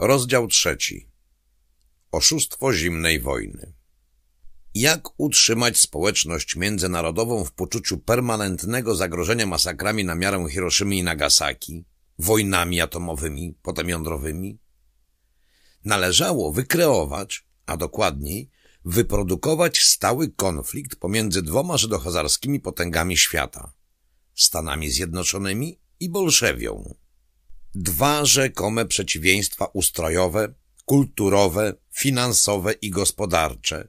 Rozdział trzeci. Oszustwo zimnej wojny. Jak utrzymać społeczność międzynarodową w poczuciu permanentnego zagrożenia masakrami na miarę Hiroszymy i Nagasaki, wojnami atomowymi, potem jądrowymi? Należało wykreować, a dokładniej wyprodukować stały konflikt pomiędzy dwoma żydohazarskimi potęgami świata – Stanami Zjednoczonymi i Bolszewią. Dwa rzekome przeciwieństwa ustrojowe, kulturowe, finansowe i gospodarcze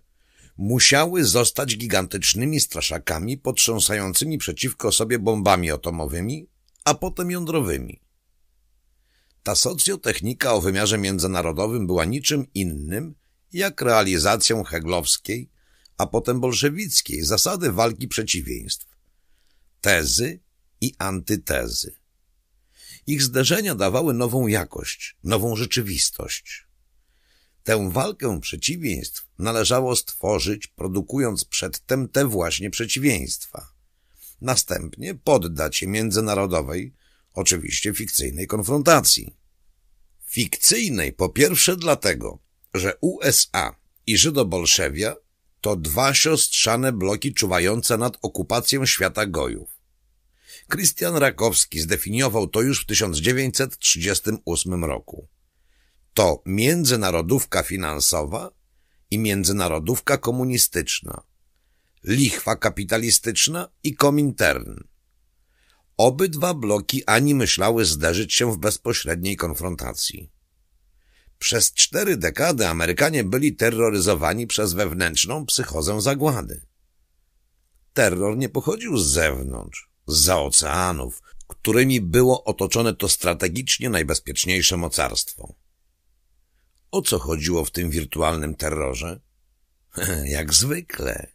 musiały zostać gigantycznymi straszakami potrząsającymi przeciwko sobie bombami atomowymi, a potem jądrowymi. Ta socjotechnika o wymiarze międzynarodowym była niczym innym jak realizacją heglowskiej, a potem bolszewickiej zasady walki przeciwieństw. Tezy i antytezy. Ich zderzenia dawały nową jakość, nową rzeczywistość. Tę walkę przeciwieństw należało stworzyć, produkując przedtem te właśnie przeciwieństwa. Następnie poddać je międzynarodowej, oczywiście fikcyjnej konfrontacji. Fikcyjnej po pierwsze dlatego, że USA i Żydobolszewia to dwa siostrzane bloki czuwające nad okupacją świata gojów. Krystian Rakowski zdefiniował to już w 1938 roku. To międzynarodówka finansowa i międzynarodówka komunistyczna, lichwa kapitalistyczna i komintern. Obydwa bloki ani myślały zderzyć się w bezpośredniej konfrontacji. Przez cztery dekady Amerykanie byli terroryzowani przez wewnętrzną psychozę zagłady. Terror nie pochodził z zewnątrz, z oceanów, którymi było otoczone to strategicznie najbezpieczniejsze mocarstwo. O co chodziło w tym wirtualnym terrorze? Jak zwykle.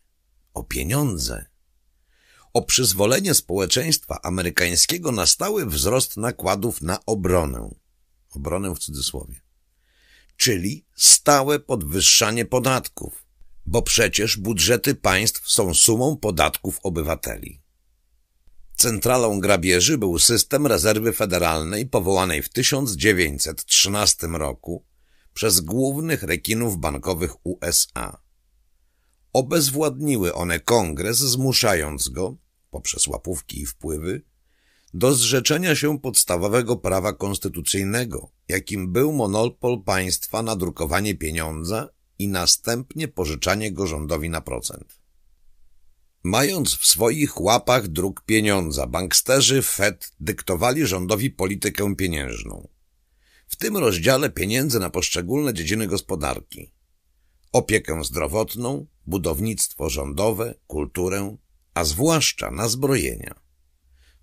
O pieniądze. O przyzwolenie społeczeństwa amerykańskiego na stały wzrost nakładów na obronę. Obronę w cudzysłowie. Czyli stałe podwyższanie podatków, bo przecież budżety państw są sumą podatków obywateli. Centralą grabieży był system rezerwy federalnej powołanej w 1913 roku przez głównych rekinów bankowych USA. Obezwładniły one kongres, zmuszając go, poprzez łapówki i wpływy, do zrzeczenia się podstawowego prawa konstytucyjnego, jakim był monopol państwa na drukowanie pieniądza i następnie pożyczanie go rządowi na procent. Mając w swoich łapach druk pieniądza, banksterzy Fed dyktowali rządowi politykę pieniężną. W tym rozdziale pieniędzy na poszczególne dziedziny gospodarki. Opiekę zdrowotną, budownictwo rządowe, kulturę, a zwłaszcza na zbrojenia.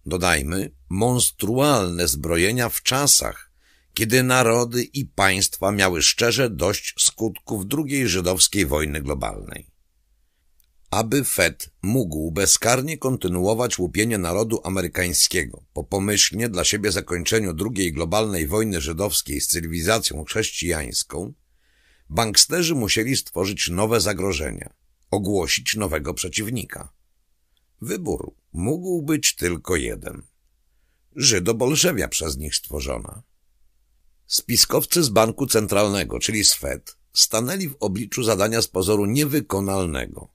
Dodajmy, monstrualne zbrojenia w czasach, kiedy narody i państwa miały szczerze dość skutków II żydowskiej wojny globalnej. Aby Fed mógł bezkarnie kontynuować łupienie narodu amerykańskiego po pomyślnie dla siebie zakończeniu II globalnej wojny żydowskiej z cywilizacją chrześcijańską, banksterzy musieli stworzyć nowe zagrożenia, ogłosić nowego przeciwnika. Wybór mógł być tylko jeden. Żydo-Bolszewia przez nich stworzona. Spiskowcy z Banku Centralnego, czyli z Fed, stanęli w obliczu zadania z pozoru niewykonalnego.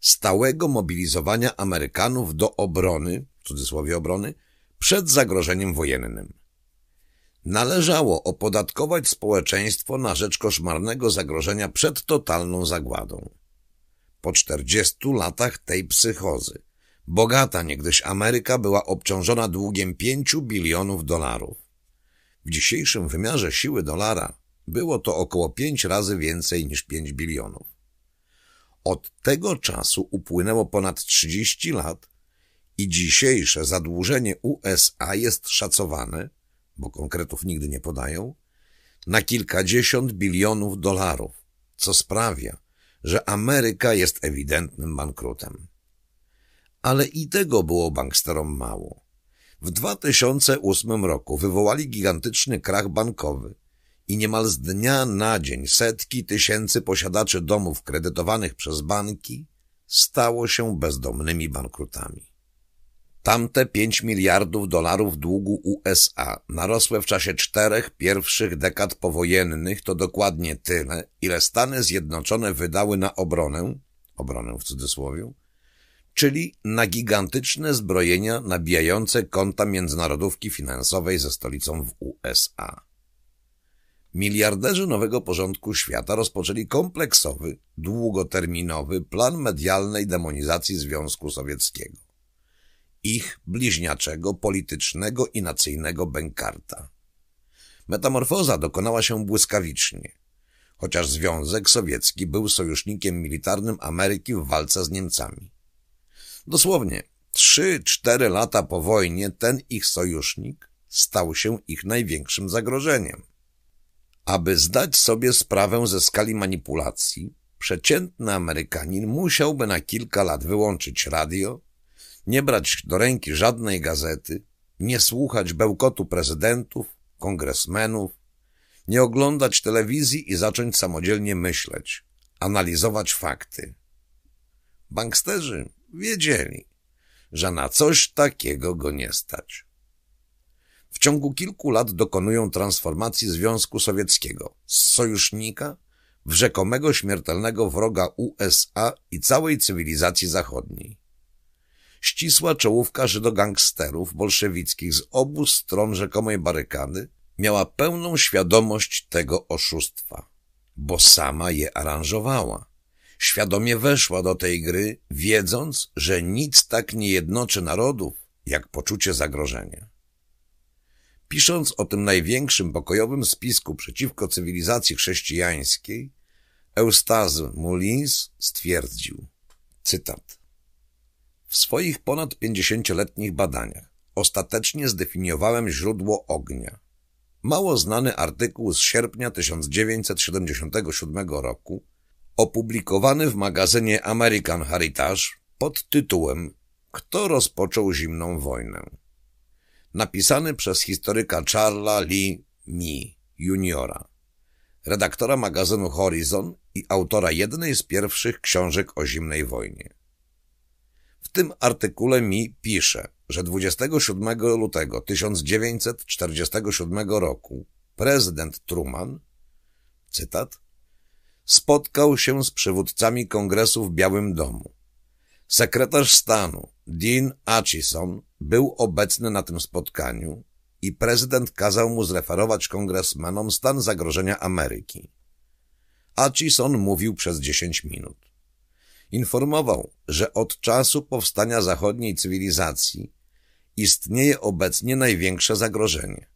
Stałego mobilizowania Amerykanów do obrony, w cudzysłowie obrony, przed zagrożeniem wojennym. Należało opodatkować społeczeństwo na rzecz koszmarnego zagrożenia przed totalną zagładą. Po czterdziestu latach tej psychozy, bogata niegdyś Ameryka była obciążona długiem pięciu bilionów dolarów. W dzisiejszym wymiarze siły dolara było to około pięć razy więcej niż pięć bilionów. Od tego czasu upłynęło ponad 30 lat i dzisiejsze zadłużenie USA jest szacowane, bo konkretów nigdy nie podają, na kilkadziesiąt bilionów dolarów, co sprawia, że Ameryka jest ewidentnym bankrutem. Ale i tego było banksterom mało. W 2008 roku wywołali gigantyczny krach bankowy i niemal z dnia na dzień setki tysięcy posiadaczy domów kredytowanych przez banki stało się bezdomnymi bankrutami. Tamte 5 miliardów dolarów długu USA narosłe w czasie czterech pierwszych dekad powojennych to dokładnie tyle, ile Stany Zjednoczone wydały na obronę, obronę w cudzysłowie, czyli na gigantyczne zbrojenia nabijające konta międzynarodówki finansowej ze stolicą w USA. Miliarderzy nowego porządku świata rozpoczęli kompleksowy, długoterminowy plan medialnej demonizacji Związku Sowieckiego. Ich bliźniaczego, politycznego i nacyjnego bękarta. Metamorfoza dokonała się błyskawicznie, chociaż Związek Sowiecki był sojusznikiem militarnym Ameryki w walce z Niemcami. Dosłownie trzy, cztery lata po wojnie ten ich sojusznik stał się ich największym zagrożeniem. Aby zdać sobie sprawę ze skali manipulacji, przeciętny Amerykanin musiałby na kilka lat wyłączyć radio, nie brać do ręki żadnej gazety, nie słuchać bełkotu prezydentów, kongresmenów, nie oglądać telewizji i zacząć samodzielnie myśleć, analizować fakty. Banksterzy wiedzieli, że na coś takiego go nie stać. Ciągu kilku lat dokonują transformacji Związku Sowieckiego z sojusznika w rzekomego śmiertelnego wroga USA i całej cywilizacji zachodniej. Ścisła czołówka żydogangsterów bolszewickich z obu stron rzekomej barykady miała pełną świadomość tego oszustwa, bo sama je aranżowała. Świadomie weszła do tej gry, wiedząc, że nic tak nie jednoczy narodów, jak poczucie zagrożenia. Pisząc o tym największym pokojowym spisku przeciwko cywilizacji chrześcijańskiej, Eustaze Moulins stwierdził, cytat, W swoich ponad pięćdziesięcioletnich badaniach ostatecznie zdefiniowałem źródło ognia. Mało znany artykuł z sierpnia 1977 roku, opublikowany w magazynie American Heritage pod tytułem Kto rozpoczął zimną wojnę? Napisany przez historyka Charlesa Lee Mi juniora, redaktora magazynu Horizon i autora jednej z pierwszych książek o zimnej wojnie. W tym artykule Mi pisze, że 27 lutego 1947 roku prezydent Truman, cytat, spotkał się z przywódcami kongresu w Białym Domu. Sekretarz stanu Dean Acheson był obecny na tym spotkaniu i prezydent kazał mu zreferować kongresmenom stan zagrożenia Ameryki. Acheson mówił przez dziesięć minut. Informował, że od czasu powstania zachodniej cywilizacji istnieje obecnie największe zagrożenie.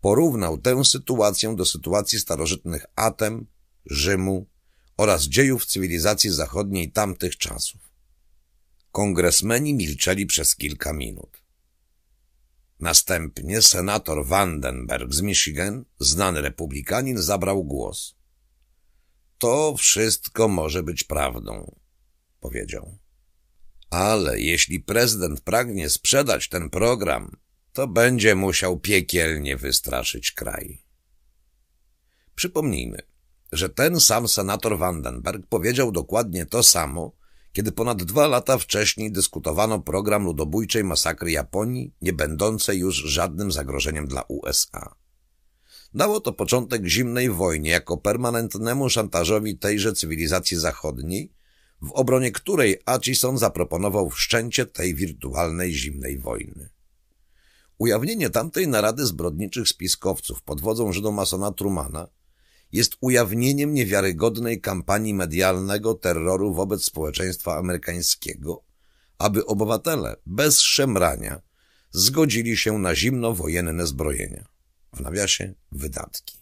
Porównał tę sytuację do sytuacji starożytnych Atem, Rzymu oraz dziejów cywilizacji zachodniej tamtych czasów. Kongresmeni milczeli przez kilka minut. Następnie senator Vandenberg z Michigan, znany republikanin, zabrał głos. To wszystko może być prawdą, powiedział. Ale jeśli prezydent pragnie sprzedać ten program, to będzie musiał piekielnie wystraszyć kraj. Przypomnijmy, że ten sam senator Vandenberg powiedział dokładnie to samo, kiedy ponad dwa lata wcześniej dyskutowano program ludobójczej masakry Japonii, nie będącej już żadnym zagrożeniem dla USA. Dało to początek zimnej wojnie jako permanentnemu szantażowi tejże cywilizacji zachodniej, w obronie której Atchison zaproponował wszczęcie tej wirtualnej zimnej wojny. Ujawnienie tamtej narady zbrodniczych spiskowców pod wodzą żydomasona Trumana jest ujawnieniem niewiarygodnej kampanii medialnego terroru wobec społeczeństwa amerykańskiego, aby obywatele bez szemrania zgodzili się na zimnowojenne zbrojenia. W nawiasie wydatki.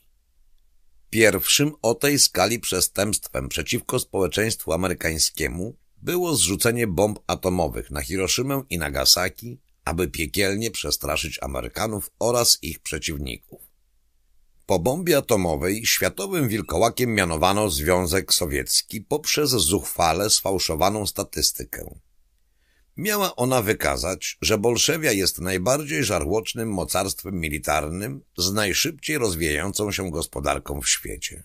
Pierwszym o tej skali przestępstwem przeciwko społeczeństwu amerykańskiemu było zrzucenie bomb atomowych na Hiroszymę i Nagasaki, aby piekielnie przestraszyć Amerykanów oraz ich przeciwników. Po bombie atomowej światowym wilkołakiem mianowano Związek Sowiecki poprzez zuchwale sfałszowaną statystykę. Miała ona wykazać, że Bolszewia jest najbardziej żarłocznym mocarstwem militarnym z najszybciej rozwijającą się gospodarką w świecie.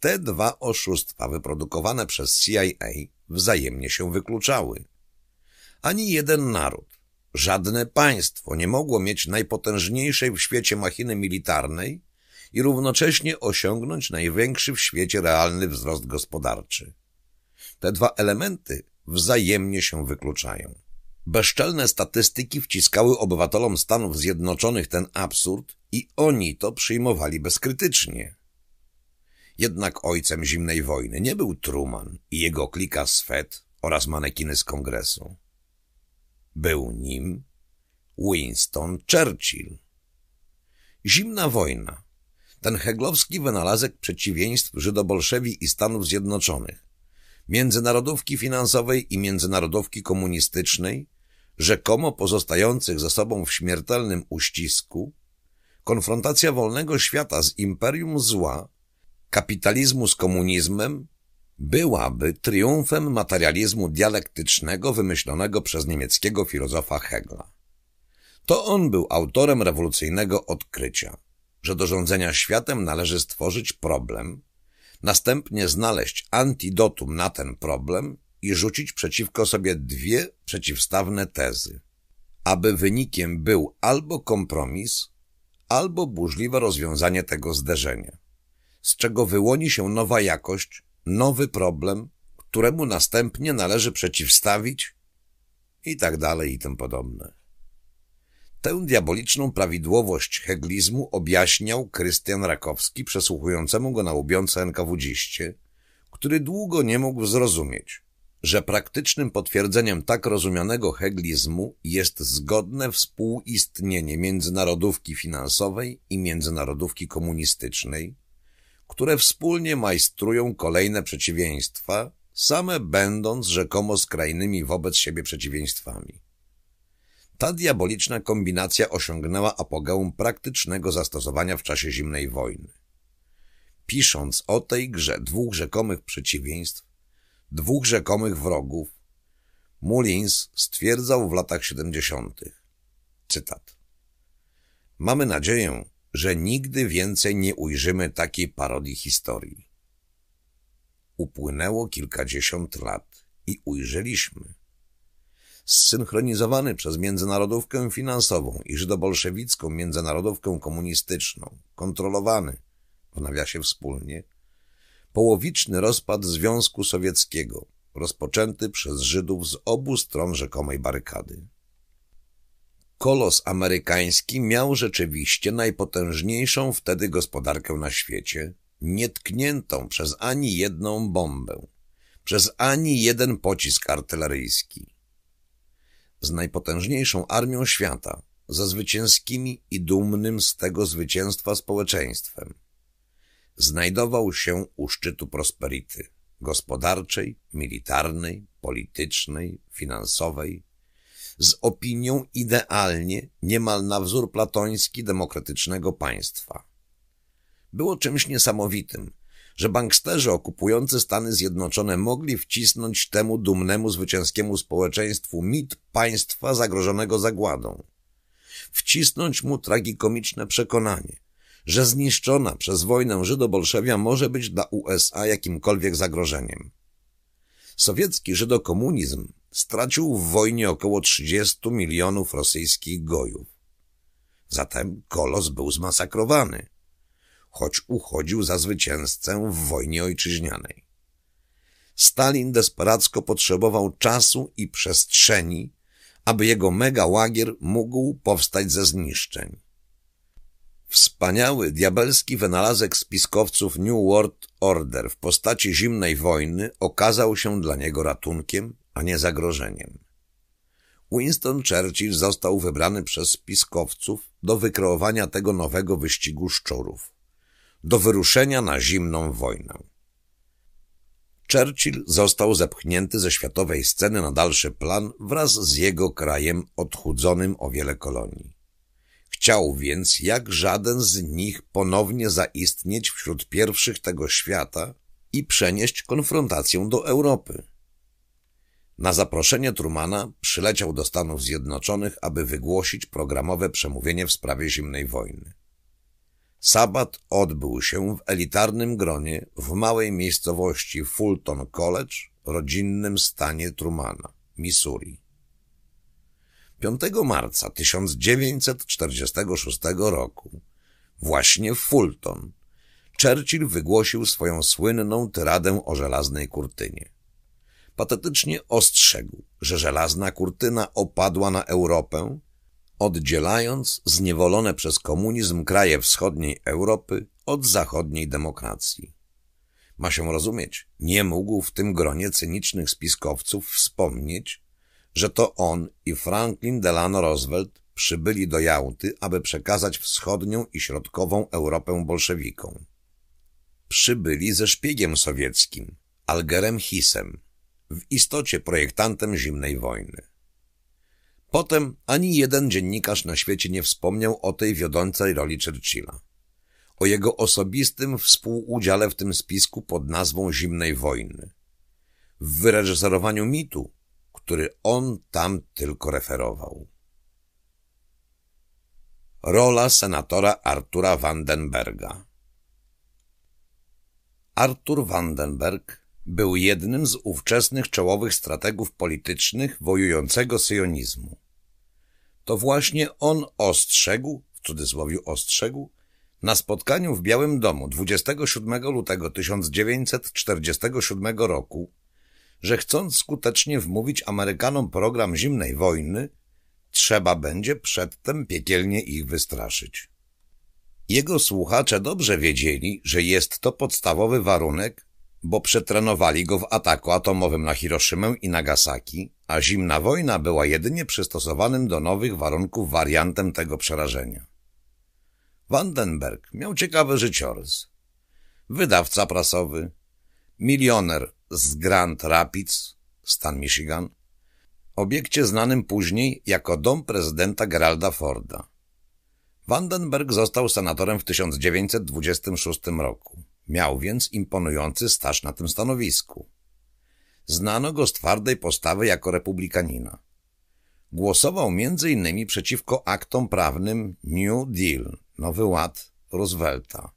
Te dwa oszustwa wyprodukowane przez CIA wzajemnie się wykluczały. Ani jeden naród, żadne państwo nie mogło mieć najpotężniejszej w świecie machiny militarnej i równocześnie osiągnąć największy w świecie realny wzrost gospodarczy. Te dwa elementy wzajemnie się wykluczają. Bezczelne statystyki wciskały obywatelom Stanów Zjednoczonych ten absurd i oni to przyjmowali bezkrytycznie. Jednak ojcem zimnej wojny nie był Truman i jego klika z FED oraz manekiny z kongresu. Był nim Winston Churchill. Zimna wojna. Ten heglowski wynalazek przeciwieństw Żydobolszewi i Stanów Zjednoczonych, międzynarodówki finansowej i międzynarodówki komunistycznej, rzekomo pozostających ze sobą w śmiertelnym uścisku, konfrontacja wolnego świata z imperium zła, kapitalizmu z komunizmem, byłaby triumfem materializmu dialektycznego wymyślonego przez niemieckiego filozofa Hegla. To on był autorem rewolucyjnego odkrycia, że do rządzenia światem należy stworzyć problem, następnie znaleźć antidotum na ten problem i rzucić przeciwko sobie dwie przeciwstawne tezy, aby wynikiem był albo kompromis, albo burzliwe rozwiązanie tego zderzenia, z czego wyłoni się nowa jakość, nowy problem, któremu następnie należy przeciwstawić i tak dalej i tym podobne. Tę diaboliczną prawidłowość heglizmu objaśniał Krystian Rakowski przesłuchującemu go na łubionce NKWDziście, który długo nie mógł zrozumieć, że praktycznym potwierdzeniem tak rozumianego heglizmu jest zgodne współistnienie międzynarodówki finansowej i międzynarodówki komunistycznej, które wspólnie majstrują kolejne przeciwieństwa, same będąc rzekomo skrajnymi wobec siebie przeciwieństwami. Ta diaboliczna kombinacja osiągnęła apogeum praktycznego zastosowania w czasie zimnej wojny. Pisząc o tej grze dwóch rzekomych przeciwieństw, dwóch rzekomych wrogów, Mullins stwierdzał w latach 70. Cytat. Mamy nadzieję, że nigdy więcej nie ujrzymy takiej parodii historii. Upłynęło kilkadziesiąt lat i ujrzeliśmy. Zsynchronizowany przez międzynarodówkę finansową i żydobolszewicką międzynarodówkę komunistyczną, kontrolowany, w nawiasie wspólnie, połowiczny rozpad Związku Sowieckiego, rozpoczęty przez Żydów z obu stron rzekomej barykady. Kolos amerykański miał rzeczywiście najpotężniejszą wtedy gospodarkę na świecie, nietkniętą przez ani jedną bombę, przez ani jeden pocisk artyleryjski. Z najpotężniejszą armią świata, ze zwycięskimi i dumnym z tego zwycięstwa społeczeństwem, znajdował się u szczytu prosperity gospodarczej, militarnej, politycznej, finansowej, z opinią idealnie, niemal na wzór platoński demokratycznego państwa. Było czymś niesamowitym, że banksterzy okupujący Stany Zjednoczone mogli wcisnąć temu dumnemu zwycięskiemu społeczeństwu mit państwa zagrożonego zagładą. Wcisnąć mu tragikomiczne przekonanie, że zniszczona przez wojnę Żydobolszewia może być dla USA jakimkolwiek zagrożeniem. Sowiecki żydokomunizm stracił w wojnie około 30 milionów rosyjskich gojów. Zatem kolos był zmasakrowany, choć uchodził za zwycięzcę w wojnie ojczyźnianej. Stalin desperacko potrzebował czasu i przestrzeni, aby jego megałagier mógł powstać ze zniszczeń. Wspaniały, diabelski wynalazek spiskowców New World Order w postaci zimnej wojny okazał się dla niego ratunkiem, a nie zagrożeniem. Winston Churchill został wybrany przez spiskowców do wykreowania tego nowego wyścigu szczurów, do wyruszenia na zimną wojnę. Churchill został zepchnięty ze światowej sceny na dalszy plan wraz z jego krajem odchudzonym o wiele kolonii. Chciał więc jak żaden z nich ponownie zaistnieć wśród pierwszych tego świata i przenieść konfrontację do Europy. Na zaproszenie Trumana przyleciał do Stanów Zjednoczonych, aby wygłosić programowe przemówienie w sprawie zimnej wojny. Sabat odbył się w elitarnym gronie w małej miejscowości Fulton College, rodzinnym stanie Trumana, Missouri. 5 marca 1946 roku, właśnie w Fulton, Churchill wygłosił swoją słynną tyradę o żelaznej kurtynie. Patetycznie ostrzegł, że żelazna kurtyna opadła na Europę, oddzielając zniewolone przez komunizm kraje wschodniej Europy od zachodniej demokracji. Ma się rozumieć, nie mógł w tym gronie cynicznych spiskowców wspomnieć, że to on i Franklin Delano Roosevelt przybyli do Jałty, aby przekazać wschodnią i środkową Europę bolszewikom. Przybyli ze szpiegiem sowieckim, Algerem Hisem, w istocie projektantem zimnej wojny. Potem ani jeden dziennikarz na świecie nie wspomniał o tej wiodącej roli Churchilla. O jego osobistym współudziale w tym spisku pod nazwą zimnej wojny. W wyreżyserowaniu mitu, który on tam tylko referował. Rola senatora Artura Vandenberga Artur Vandenberg był jednym z ówczesnych czołowych strategów politycznych wojującego syjonizmu. To właśnie on ostrzegł, w cudzysłowie ostrzegł, na spotkaniu w Białym Domu 27 lutego 1947 roku, że chcąc skutecznie wmówić Amerykanom program zimnej wojny, trzeba będzie przedtem piekielnie ich wystraszyć. Jego słuchacze dobrze wiedzieli, że jest to podstawowy warunek, bo przetrenowali go w ataku atomowym na Hiroszymę i Nagasaki, a zimna wojna była jedynie przystosowanym do nowych warunków wariantem tego przerażenia. Vandenberg miał ciekawy życiorys. Wydawca prasowy, milioner z Grand Rapids, stan Michigan, obiekcie znanym później jako dom prezydenta Geralda Forda. Vandenberg został senatorem w 1926 roku. Miał więc imponujący staż na tym stanowisku. Znano go z twardej postawy jako republikanina. Głosował m.in. przeciwko aktom prawnym New Deal, Nowy Ład Roosevelta,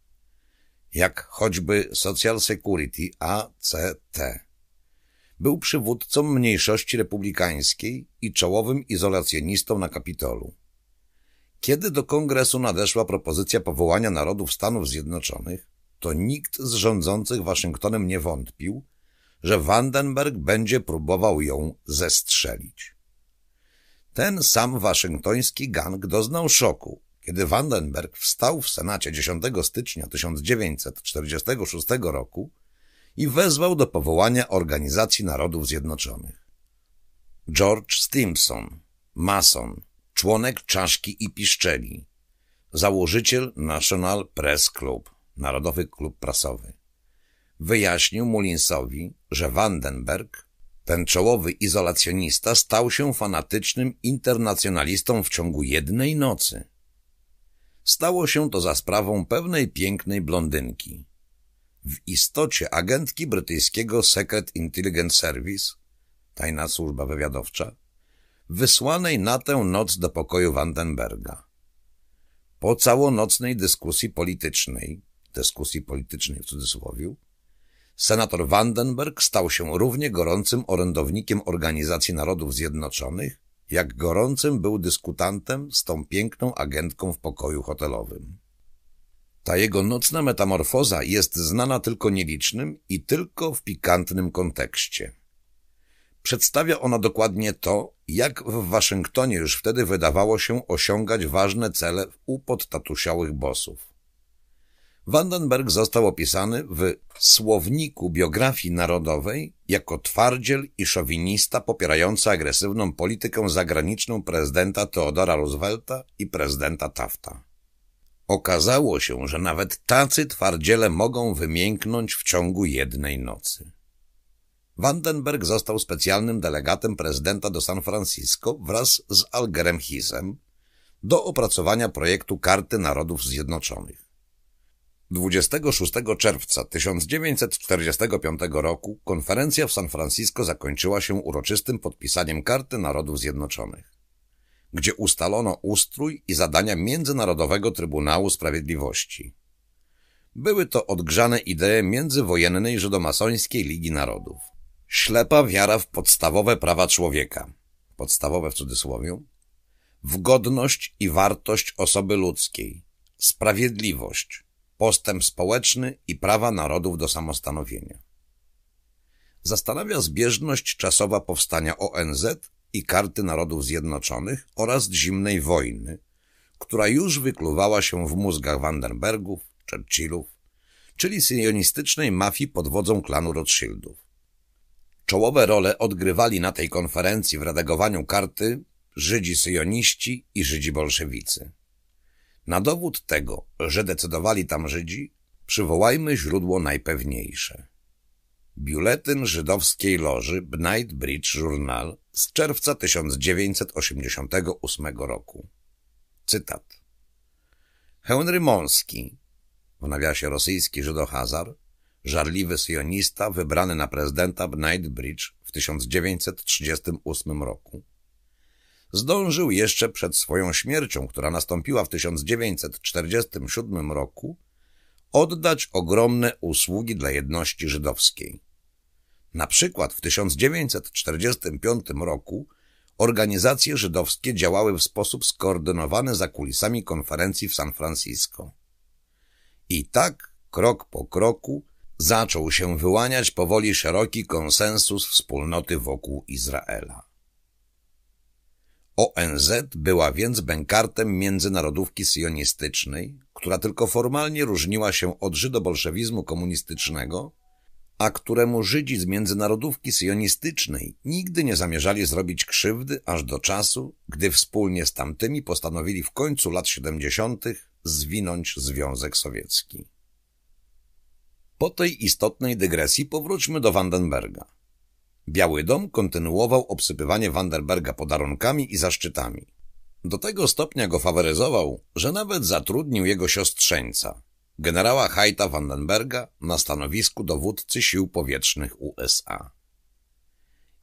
jak choćby Social Security ACT. Był przywódcą mniejszości republikańskiej i czołowym izolacjonistą na Kapitolu. Kiedy do kongresu nadeszła propozycja powołania narodów Stanów Zjednoczonych, to nikt z rządzących Waszyngtonem nie wątpił, że Vandenberg będzie próbował ją zestrzelić. Ten sam waszyngtoński gang doznał szoku, kiedy Vandenberg wstał w Senacie 10 stycznia 1946 roku i wezwał do powołania Organizacji Narodów Zjednoczonych. George Stimson, mason, członek czaszki i piszczeli, założyciel National Press Club, Narodowy Klub Prasowy, wyjaśnił Mullinsowi, że Vandenberg, ten czołowy izolacjonista, stał się fanatycznym internacjonalistą w ciągu jednej nocy. Stało się to za sprawą pewnej pięknej blondynki. W istocie agentki brytyjskiego Secret Intelligence Service, tajna służba wywiadowcza, wysłanej na tę noc do pokoju Vandenberga. Po całonocnej dyskusji politycznej, dyskusji politycznej w cudzysłowie, senator Vandenberg stał się równie gorącym orędownikiem Organizacji Narodów Zjednoczonych, jak gorącym był dyskutantem z tą piękną agentką w pokoju hotelowym. Ta jego nocna metamorfoza jest znana tylko nielicznym i tylko w pikantnym kontekście. Przedstawia ona dokładnie to, jak w Waszyngtonie już wtedy wydawało się osiągać ważne cele u podtatusiałych bosów. Vandenberg został opisany w Słowniku Biografii Narodowej jako twardziel i szowinista popierający agresywną politykę zagraniczną prezydenta Theodora Roosevelta i prezydenta Tafta. Okazało się, że nawet tacy twardziele mogą wymięknąć w ciągu jednej nocy. Vandenberg został specjalnym delegatem prezydenta do San Francisco wraz z Algerem Hisem do opracowania projektu Karty Narodów Zjednoczonych. 26 czerwca 1945 roku konferencja w San Francisco zakończyła się uroczystym podpisaniem Karty Narodów Zjednoczonych, gdzie ustalono ustrój i zadania Międzynarodowego Trybunału Sprawiedliwości. Były to odgrzane idee międzywojennej żydomasońskiej Ligi Narodów. Ślepa wiara w podstawowe prawa człowieka, podstawowe w cudzysłowie, w godność i wartość osoby ludzkiej, sprawiedliwość, postęp społeczny i prawa narodów do samostanowienia. Zastanawia zbieżność czasowa powstania ONZ i Karty Narodów Zjednoczonych oraz zimnej wojny, która już wykluwała się w mózgach Vandenbergów, Churchillów, czyli syjonistycznej mafii pod wodzą klanu Rothschildów. Czołowe role odgrywali na tej konferencji w redagowaniu karty Żydzi syjoniści i Żydzi bolszewicy. Na dowód tego, że decydowali tam Żydzi, przywołajmy źródło najpewniejsze. Biuletyn żydowskiej loży Bnight Bridge Journal z czerwca 1988 roku. Cytat. Henry Monski, w nawiasie rosyjski Żydohazar, żarliwy syjonista wybrany na prezydenta Bridge w 1938 roku, zdążył jeszcze przed swoją śmiercią, która nastąpiła w 1947 roku, oddać ogromne usługi dla jedności żydowskiej. Na przykład w 1945 roku organizacje żydowskie działały w sposób skoordynowany za kulisami konferencji w San Francisco. I tak, krok po kroku, zaczął się wyłaniać powoli szeroki konsensus wspólnoty wokół Izraela. ONZ była więc bękartem międzynarodówki sionistycznej, która tylko formalnie różniła się od żydobolszewizmu komunistycznego, a któremu Żydzi z międzynarodówki sionistycznej nigdy nie zamierzali zrobić krzywdy aż do czasu, gdy wspólnie z tamtymi postanowili w końcu lat 70. zwinąć Związek Sowiecki. Po tej istotnej dygresji powróćmy do Vandenberga. Biały Dom kontynuował obsypywanie Vandenberga podarunkami i zaszczytami. Do tego stopnia go faworyzował, że nawet zatrudnił jego siostrzeńca, generała Hajta Vandenberga na stanowisku dowódcy sił powietrznych USA.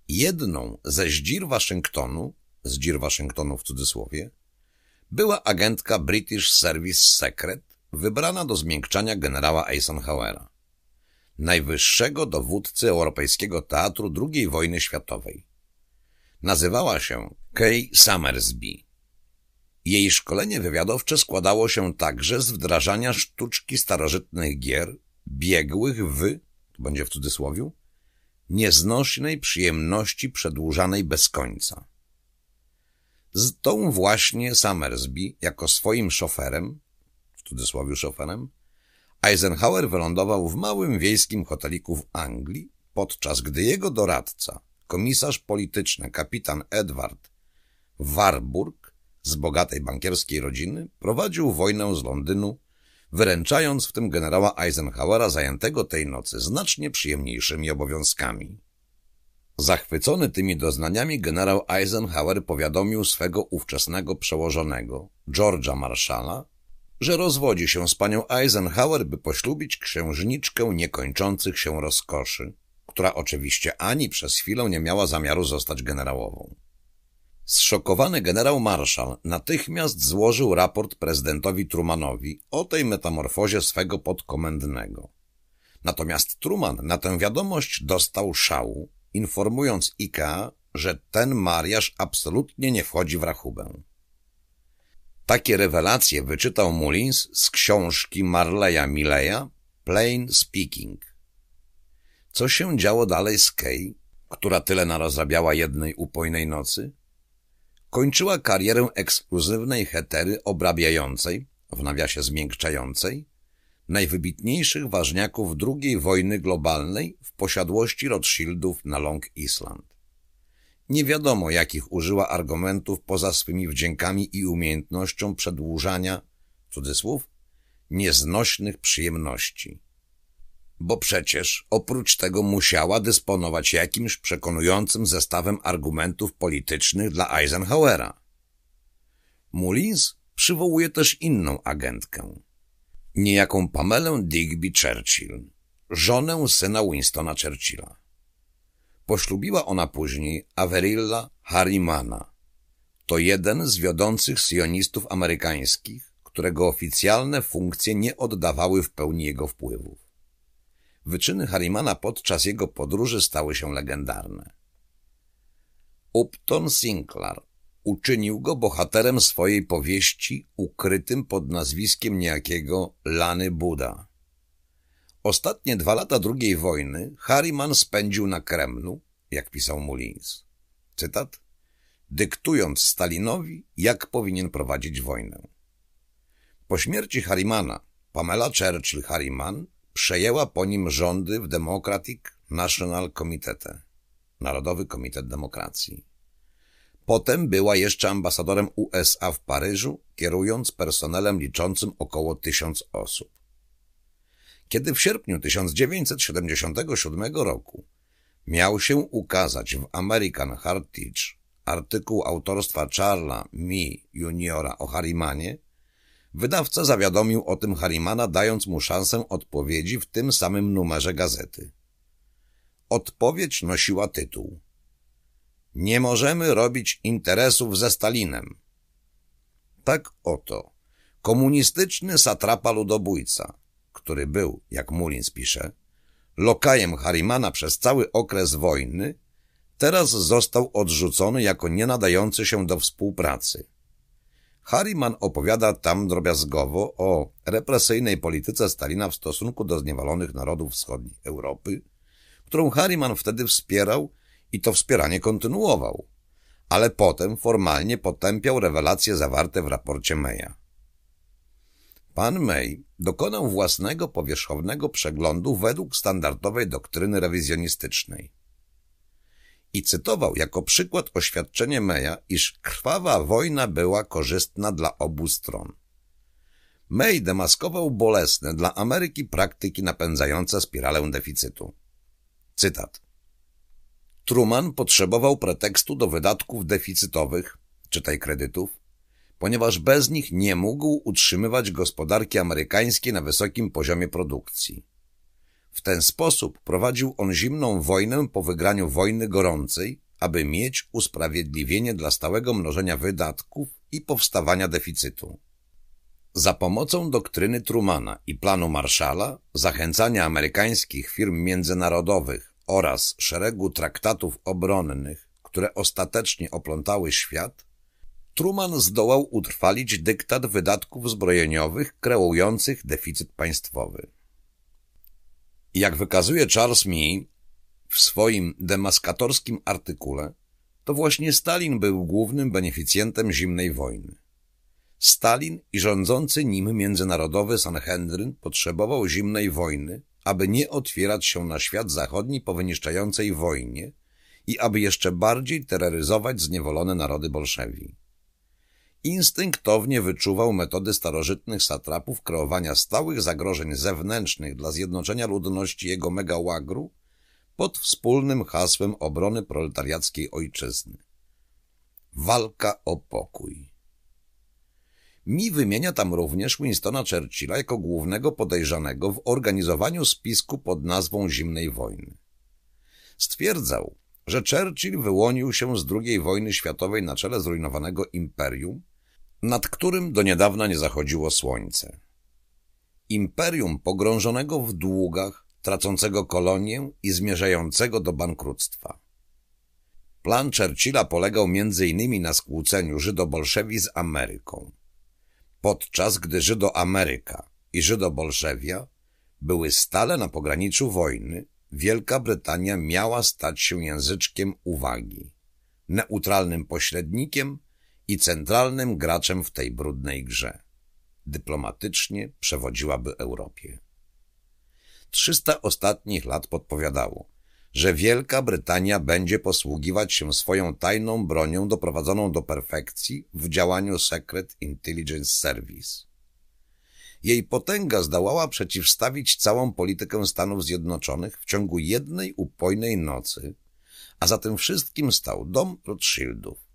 Jedną ze zdzir Waszyngtonu, zdzir Waszyngtonu w cudzysłowie, była agentka British Service Secret, wybrana do zmiękczania generała Eisenhowera, najwyższego dowódcy Europejskiego Teatru II wojny światowej. Nazywała się Kay Summersby. Jej szkolenie wywiadowcze składało się także z wdrażania sztuczki starożytnych gier, biegłych w, to będzie w cudzysłowiu, nieznośnej przyjemności przedłużanej bez końca. Z tą właśnie Summersby jako swoim szoferem, w cudzysłowie szoferem, Eisenhower wylądował w małym wiejskim hoteliku w Anglii, podczas gdy jego doradca, komisarz polityczny kapitan Edward Warburg z bogatej bankierskiej rodziny, prowadził wojnę z Londynu, wyręczając w tym generała Eisenhowera zajętego tej nocy znacznie przyjemniejszymi obowiązkami. Zachwycony tymi doznaniami generał Eisenhower powiadomił swego ówczesnego przełożonego, George'a Marshalla, że rozwodzi się z panią Eisenhower, by poślubić księżniczkę niekończących się rozkoszy, która oczywiście ani przez chwilę nie miała zamiaru zostać generałową. Zszokowany generał Marszał natychmiast złożył raport prezydentowi Trumanowi o tej metamorfozie swego podkomendnego. Natomiast Truman na tę wiadomość dostał szału, informując IKEA, że ten mariaż absolutnie nie wchodzi w rachubę. Takie rewelacje wyczytał Mullins z książki Marleya Milleya Plain Speaking. Co się działo dalej z Kay, która tyle narozrabiała jednej upojnej nocy? Kończyła karierę ekskluzywnej hetery obrabiającej, w nawiasie zmiękczającej, najwybitniejszych ważniaków II wojny globalnej w posiadłości Rothschildów na Long Island. Nie wiadomo, jakich użyła argumentów poza swymi wdziękami i umiejętnością przedłużania, cudzysłów, nieznośnych przyjemności. Bo przecież oprócz tego musiała dysponować jakimś przekonującym zestawem argumentów politycznych dla Eisenhowera. Mullins przywołuje też inną agentkę. Niejaką Pamelę Digby Churchill, żonę syna Winstona Churchilla. Poślubiła ona później Averilla Harrimana. To jeden z wiodących sionistów amerykańskich, którego oficjalne funkcje nie oddawały w pełni jego wpływów. Wyczyny Harrimana podczas jego podróży stały się legendarne. Upton Sinclair, uczynił go bohaterem swojej powieści ukrytym pod nazwiskiem niejakiego Lany Buda. Ostatnie dwa lata II wojny Harriman spędził na Kremlu, jak pisał Mullins. Cytat. Dyktując Stalinowi, jak powinien prowadzić wojnę. Po śmierci Harrimana Pamela Churchill Harriman przejęła po nim rządy w Democratic National Committee, Narodowy Komitet Demokracji. Potem była jeszcze ambasadorem USA w Paryżu, kierując personelem liczącym około tysiąc osób. Kiedy w sierpniu 1977 roku miał się ukazać w American Heritage artykuł autorstwa Charla Mi Juniora o Harimanie, wydawca zawiadomił o tym Harimana, dając mu szansę odpowiedzi w tym samym numerze gazety. Odpowiedź nosiła tytuł Nie możemy robić interesów ze Stalinem. Tak oto, komunistyczny satrapa ludobójca, który był, jak Mullins pisze, lokajem Harimana przez cały okres wojny, teraz został odrzucony jako nienadający się do współpracy. Harriman opowiada tam drobiazgowo o represyjnej polityce Stalina w stosunku do zniewalonych narodów wschodniej Europy, którą Harriman wtedy wspierał i to wspieranie kontynuował, ale potem formalnie potępiał rewelacje zawarte w raporcie Meya. Pan May dokonał własnego powierzchownego przeglądu według standardowej doktryny rewizjonistycznej i cytował jako przykład oświadczenie Meya, iż krwawa wojna była korzystna dla obu stron. May demaskował bolesne dla Ameryki praktyki napędzające spiralę deficytu. Cytat. Truman potrzebował pretekstu do wydatków deficytowych, czytaj kredytów, ponieważ bez nich nie mógł utrzymywać gospodarki amerykańskiej na wysokim poziomie produkcji. W ten sposób prowadził on zimną wojnę po wygraniu wojny gorącej, aby mieć usprawiedliwienie dla stałego mnożenia wydatków i powstawania deficytu. Za pomocą doktryny Trumana i planu Marszala, zachęcania amerykańskich firm międzynarodowych oraz szeregu traktatów obronnych, które ostatecznie oplątały świat, Truman zdołał utrwalić dyktat wydatków zbrojeniowych kreujących deficyt państwowy. Jak wykazuje Charles Mee w swoim demaskatorskim artykule, to właśnie Stalin był głównym beneficjentem zimnej wojny. Stalin i rządzący nim międzynarodowy Sanhedryn potrzebował zimnej wojny, aby nie otwierać się na świat zachodni po wyniszczającej wojnie i aby jeszcze bardziej terroryzować zniewolone narody bolszewi. Instynktownie wyczuwał metody starożytnych satrapów kreowania stałych zagrożeń zewnętrznych dla zjednoczenia ludności jego megałagru pod wspólnym hasłem obrony proletariackiej ojczyzny. Walka o pokój. Mi wymienia tam również Winstona Churchilla jako głównego podejrzanego w organizowaniu spisku pod nazwą Zimnej Wojny. Stwierdzał, że Churchill wyłonił się z II wojny światowej na czele zrujnowanego imperium, nad którym do niedawna nie zachodziło słońce. Imperium pogrążonego w długach, tracącego kolonię i zmierzającego do bankructwa. Plan Churchilla polegał m.in. na skłóceniu Żydo-Bolszewi z Ameryką. Podczas gdy Żydo-Ameryka i Żydo-Bolszewia były stale na pograniczu wojny, Wielka Brytania miała stać się języczkiem uwagi, neutralnym pośrednikiem i centralnym graczem w tej brudnej grze. Dyplomatycznie przewodziłaby Europie. Trzysta ostatnich lat podpowiadało, że Wielka Brytania będzie posługiwać się swoją tajną bronią doprowadzoną do perfekcji w działaniu Secret Intelligence Service. Jej potęga zdołała przeciwstawić całą politykę Stanów Zjednoczonych w ciągu jednej upojnej nocy, a za tym wszystkim stał dom Rothschildów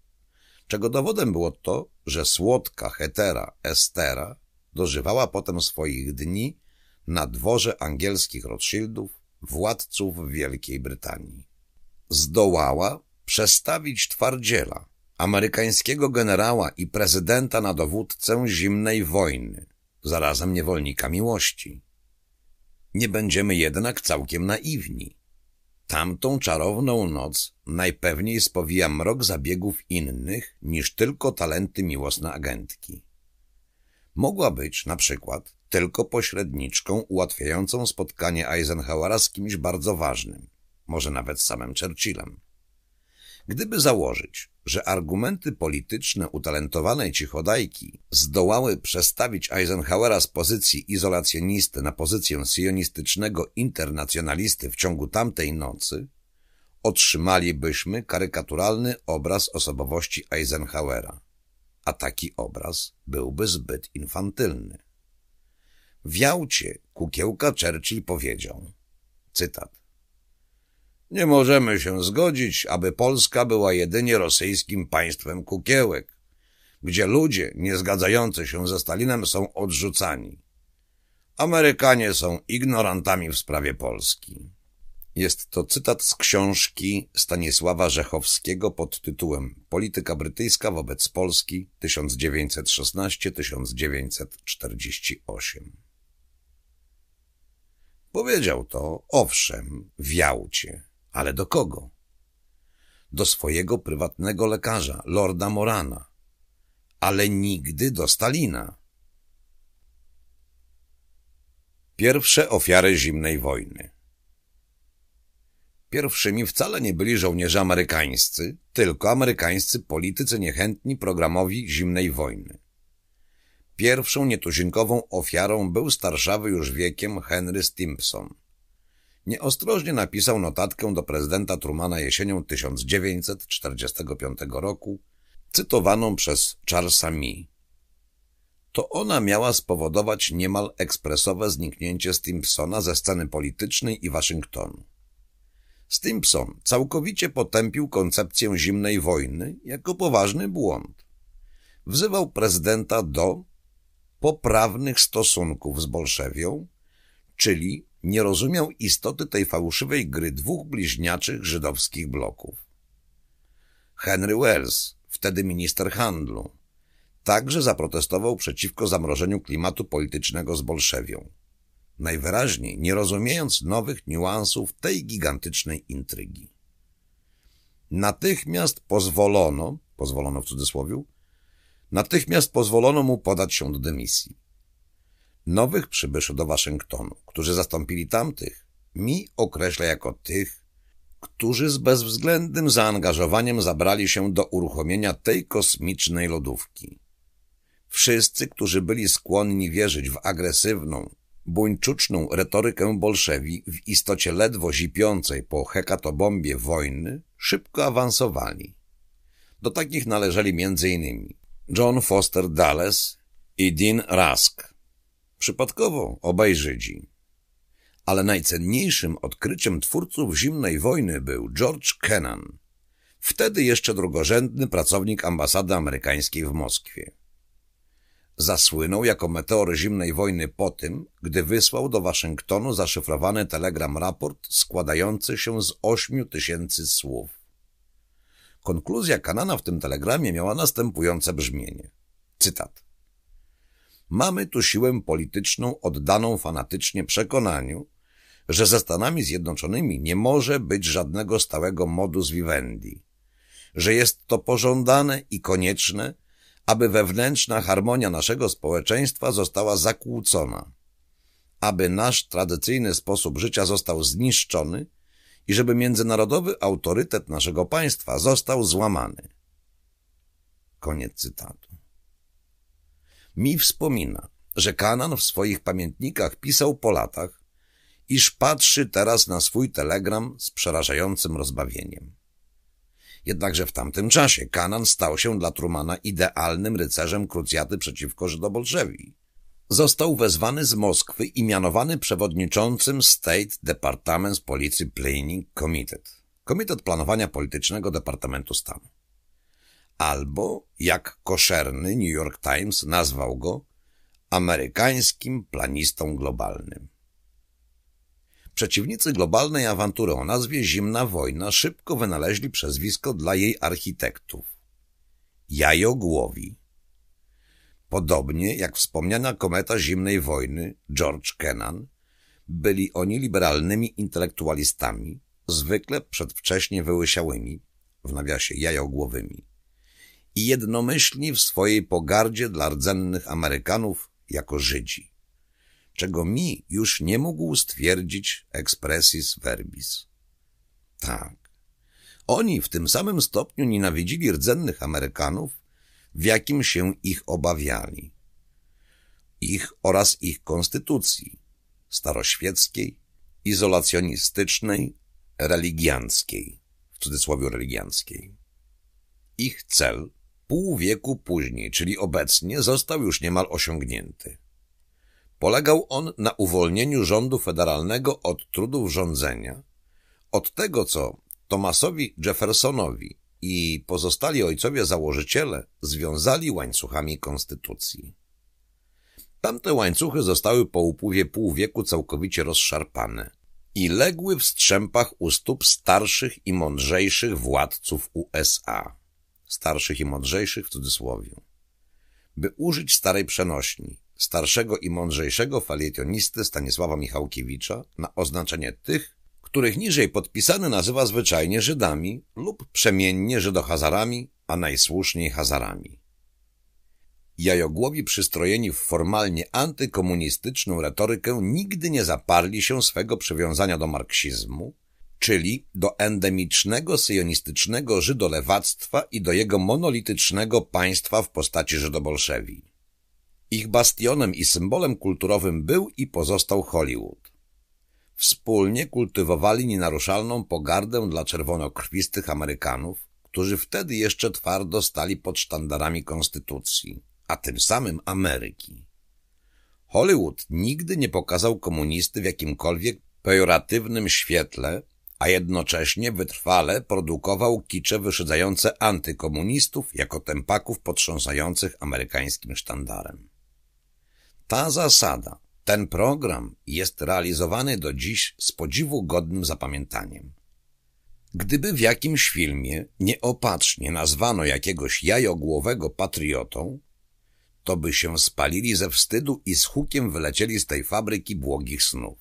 czego dowodem było to, że słodka hetera Estera dożywała potem swoich dni na dworze angielskich Rothschildów, władców Wielkiej Brytanii. Zdołała przestawić twardziela, amerykańskiego generała i prezydenta na dowódcę zimnej wojny, zarazem niewolnika miłości. Nie będziemy jednak całkiem naiwni. Tamtą czarowną noc najpewniej spowija mrok zabiegów innych niż tylko talenty miłosne agentki. Mogła być, na przykład, tylko pośredniczką ułatwiającą spotkanie Eisenhowera z kimś bardzo ważnym, może nawet samym Churchillem. Gdyby założyć, że argumenty polityczne utalentowanej cichodajki zdołały przestawić Eisenhowera z pozycji izolacjonisty na pozycję sionistycznego internacjonalisty w ciągu tamtej nocy, otrzymalibyśmy karykaturalny obraz osobowości Eisenhowera, a taki obraz byłby zbyt infantylny. W Jałcie kukiełka Churchill powiedział, cytat, nie możemy się zgodzić, aby Polska była jedynie rosyjskim państwem kukiełek, gdzie ludzie nie zgadzający się ze Stalinem są odrzucani. Amerykanie są ignorantami w sprawie Polski. Jest to cytat z książki Stanisława Rzechowskiego pod tytułem Polityka brytyjska wobec Polski 1916-1948. Powiedział to, owszem, w Jałcie ale do kogo? Do swojego prywatnego lekarza, lorda Morana. Ale nigdy do Stalina. Pierwsze ofiary zimnej wojny Pierwszymi wcale nie byli żołnierze amerykańscy, tylko amerykańscy politycy niechętni programowi zimnej wojny. Pierwszą nietuzinkową ofiarą był starszawy już wiekiem Henry Stimpson – nieostrożnie napisał notatkę do prezydenta Trumana jesienią 1945 roku, cytowaną przez Charlesa Mee. To ona miała spowodować niemal ekspresowe zniknięcie Stimpsona ze sceny politycznej i Waszyngtonu. Stimpson całkowicie potępił koncepcję zimnej wojny jako poważny błąd. Wzywał prezydenta do poprawnych stosunków z Bolszewią, czyli nie rozumiał istoty tej fałszywej gry dwóch bliźniaczych żydowskich bloków. Henry Wells, wtedy minister handlu, także zaprotestował przeciwko zamrożeniu klimatu politycznego z Bolszewią, najwyraźniej nie rozumiejąc nowych niuansów tej gigantycznej intrygi. Natychmiast pozwolono, pozwolono w cudzysłowie, natychmiast pozwolono mu podać się do dymisji. Nowych przybyszy do Waszyngtonu, którzy zastąpili tamtych, mi określa jako tych, którzy z bezwzględnym zaangażowaniem zabrali się do uruchomienia tej kosmicznej lodówki. Wszyscy, którzy byli skłonni wierzyć w agresywną, buńczuczną retorykę bolszewi w istocie ledwo zipiącej po hekatobombie wojny, szybko awansowali. Do takich należeli m.in. John Foster Dulles i Dean Rusk, Przypadkowo obaj Żydzi. Ale najcenniejszym odkryciem twórców zimnej wojny był George Kennan, wtedy jeszcze drugorzędny pracownik ambasady amerykańskiej w Moskwie. Zasłynął jako meteor zimnej wojny po tym, gdy wysłał do Waszyngtonu zaszyfrowany telegram raport składający się z ośmiu tysięcy słów. Konkluzja Kanana w tym telegramie miała następujące brzmienie. Cytat. Mamy tu siłę polityczną oddaną fanatycznie przekonaniu, że ze Stanami Zjednoczonymi nie może być żadnego stałego modus vivendi, że jest to pożądane i konieczne, aby wewnętrzna harmonia naszego społeczeństwa została zakłócona, aby nasz tradycyjny sposób życia został zniszczony i żeby międzynarodowy autorytet naszego państwa został złamany. Koniec cytatu mi wspomina, że Kanan w swoich pamiętnikach pisał po latach, iż patrzy teraz na swój telegram z przerażającym rozbawieniem. Jednakże w tamtym czasie Kanan stał się dla Trumana idealnym rycerzem krucjaty przeciwko Żydobolszewi. Został wezwany z Moskwy i mianowany przewodniczącym State Department Policy Planning Committee, Komitet Planowania Politycznego Departamentu Stanu albo, jak koszerny New York Times nazwał go, amerykańskim planistą globalnym. Przeciwnicy globalnej awantury o nazwie Zimna Wojna szybko wynaleźli przezwisko dla jej architektów. Jajogłowi. Podobnie jak wspomniana kometa zimnej wojny George Kennan, byli oni liberalnymi intelektualistami, zwykle przedwcześnie wyłysiałymi, w nawiasie jajogłowymi, i jednomyślni w swojej pogardzie dla rdzennych Amerykanów jako Żydzi, czego mi już nie mógł stwierdzić expressis verbis. Tak, oni w tym samym stopniu nienawidzili rdzennych Amerykanów, w jakim się ich obawiali. Ich oraz ich konstytucji, staroświeckiej, izolacjonistycznej, religianckiej, w cudzysłowie religianckiej. Ich cel pół wieku później, czyli obecnie, został już niemal osiągnięty. Polegał on na uwolnieniu rządu federalnego od trudów rządzenia, od tego, co Thomasowi Jeffersonowi i pozostali ojcowie założyciele związali łańcuchami konstytucji. Tamte łańcuchy zostały po upływie pół wieku całkowicie rozszarpane i legły w strzępach u stóp starszych i mądrzejszych władców USA. Starszych i mądrzejszych w cudzysłowie. By użyć starej przenośni, starszego i mądrzejszego falietionisty Stanisława Michałkiewicza na oznaczenie tych, których niżej podpisany nazywa zwyczajnie Żydami lub przemiennie Żydohazarami, a najsłuszniej Hazarami. Jajogłowi przystrojeni w formalnie antykomunistyczną retorykę nigdy nie zaparli się swego przywiązania do marksizmu, czyli do endemicznego syjonistycznego żydolewactwa i do jego monolitycznego państwa w postaci żydobolszewi. Ich bastionem i symbolem kulturowym był i pozostał Hollywood. Wspólnie kultywowali nienaruszalną pogardę dla czerwonokrwistych Amerykanów, którzy wtedy jeszcze twardo stali pod sztandarami konstytucji, a tym samym Ameryki. Hollywood nigdy nie pokazał komunisty w jakimkolwiek pejoratywnym świetle, a jednocześnie wytrwale produkował kicze wyszydzające antykomunistów jako tempaków potrząsających amerykańskim sztandarem. Ta zasada, ten program jest realizowany do dziś z podziwu godnym zapamiętaniem. Gdyby w jakimś filmie nieopatrznie nazwano jakiegoś jajogłowego patriotą, to by się spalili ze wstydu i z hukiem wylecieli z tej fabryki błogich snów.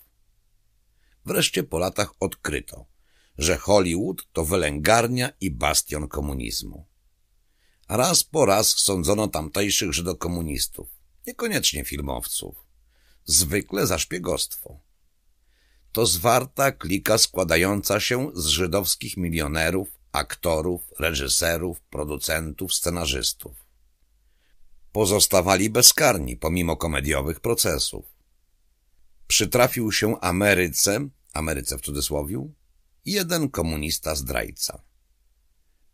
Wreszcie po latach odkryto, że Hollywood to wylęgarnia i bastion komunizmu. Raz po raz sądzono tamtejszych żydokomunistów, niekoniecznie filmowców, zwykle za szpiegostwo. To zwarta klika składająca się z żydowskich milionerów, aktorów, reżyserów, producentów, scenarzystów. Pozostawali bezkarni pomimo komediowych procesów. Przytrafił się Ameryce, Ameryce w cudzysłowiu, jeden komunista zdrajca.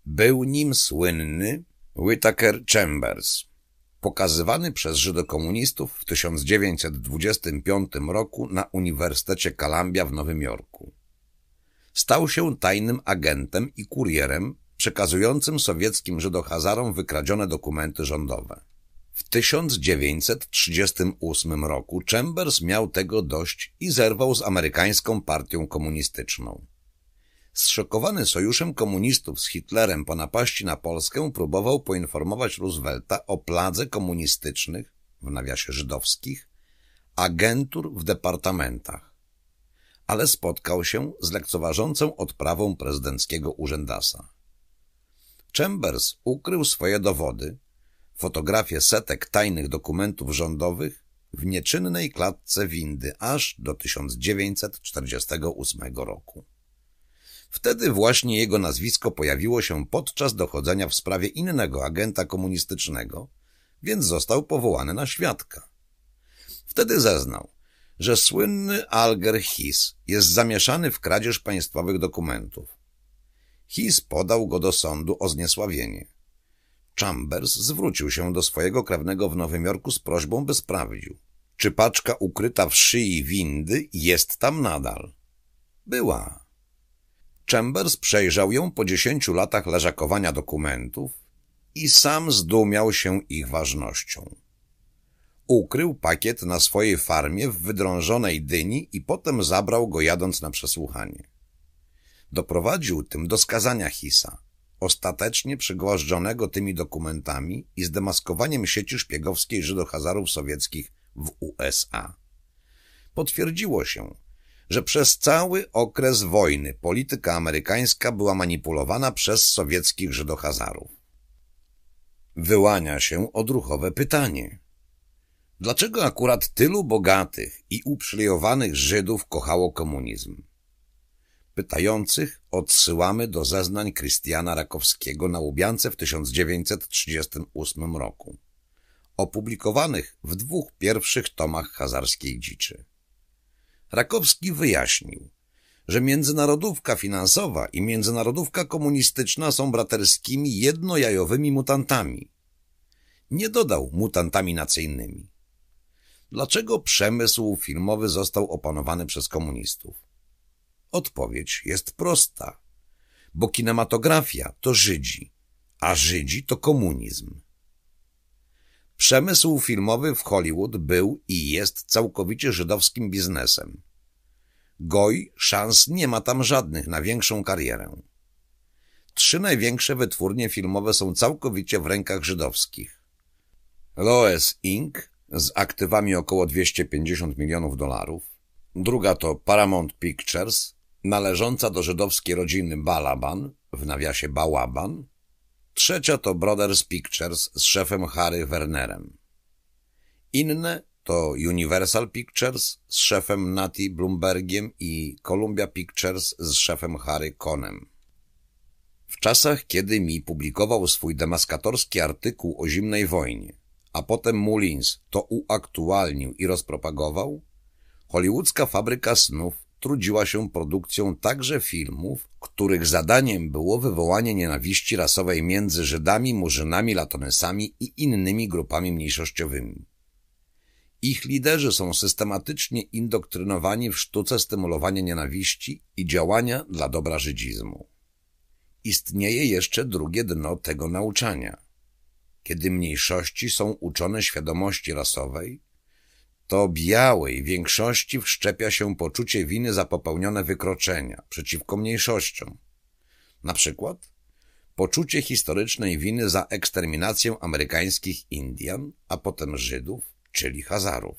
Był nim słynny Whittaker Chambers, pokazywany przez żydokomunistów w 1925 roku na Uniwersytecie Columbia w Nowym Jorku. Stał się tajnym agentem i kurierem przekazującym sowieckim żydohazarom wykradzione dokumenty rządowe. W 1938 roku Chambers miał tego dość i zerwał z amerykańską partią komunistyczną. Zszokowany sojuszem komunistów z Hitlerem po napaści na Polskę próbował poinformować Roosevelta o pladze komunistycznych, w nawiasie żydowskich, agentur w departamentach, ale spotkał się z lekceważącą odprawą prezydenckiego urzędasa. Chambers ukrył swoje dowody, fotografię setek tajnych dokumentów rządowych w nieczynnej klatce windy aż do 1948 roku. Wtedy właśnie jego nazwisko pojawiło się podczas dochodzenia w sprawie innego agenta komunistycznego, więc został powołany na świadka. Wtedy zeznał, że słynny Alger His jest zamieszany w kradzież państwowych dokumentów. His podał go do sądu o zniesławienie. Chambers zwrócił się do swojego krewnego w Nowym Jorku z prośbą, by sprawdził, czy paczka ukryta w szyi windy jest tam nadal. Była. Chambers przejrzał ją po dziesięciu latach leżakowania dokumentów i sam zdumiał się ich ważnością. Ukrył pakiet na swojej farmie w wydrążonej dyni i potem zabrał go jadąc na przesłuchanie. Doprowadził tym do skazania Hisa, ostatecznie przygłażdżonego tymi dokumentami i zdemaskowaniem sieci szpiegowskiej żydohazarów sowieckich w USA. Potwierdziło się, że przez cały okres wojny polityka amerykańska była manipulowana przez sowieckich Żydohazarów. Wyłania się odruchowe pytanie. Dlaczego akurat tylu bogatych i uprzywilejowanych Żydów kochało komunizm? Pytających odsyłamy do zeznań Krystiana Rakowskiego na Łubiance w 1938 roku, opublikowanych w dwóch pierwszych tomach Hazarskiej Dziczy. Rakowski wyjaśnił, że międzynarodówka finansowa i międzynarodówka komunistyczna są braterskimi jednojajowymi mutantami. Nie dodał mutantami nacyjnymi. Dlaczego przemysł filmowy został opanowany przez komunistów? Odpowiedź jest prosta. Bo kinematografia to Żydzi, a Żydzi to komunizm. Przemysł filmowy w Hollywood był i jest całkowicie żydowskim biznesem. Goj szans nie ma tam żadnych na większą karierę. Trzy największe wytwórnie filmowe są całkowicie w rękach żydowskich. Loes Inc. z aktywami około 250 milionów dolarów. Druga to Paramount Pictures, należąca do żydowskiej rodziny Balaban, w nawiasie Bałaban. Trzecia to Brothers Pictures z szefem Harry Wernerem. Inne to Universal Pictures z szefem Nati Bloombergiem i Columbia Pictures z szefem Harry Conem. W czasach, kiedy mi publikował swój demaskatorski artykuł o zimnej wojnie, a potem Mullins to uaktualnił i rozpropagował, hollywoodzka fabryka snów trudziła się produkcją także filmów, których zadaniem było wywołanie nienawiści rasowej między Żydami, Murzynami, Latonesami i innymi grupami mniejszościowymi. Ich liderzy są systematycznie indoktrynowani w sztuce stymulowania nienawiści i działania dla dobra żydzizmu. Istnieje jeszcze drugie dno tego nauczania. Kiedy mniejszości są uczone świadomości rasowej, to białej większości wszczepia się poczucie winy za popełnione wykroczenia przeciwko mniejszościom. Na przykład poczucie historycznej winy za eksterminację amerykańskich Indian, a potem Żydów, czyli Hazarów.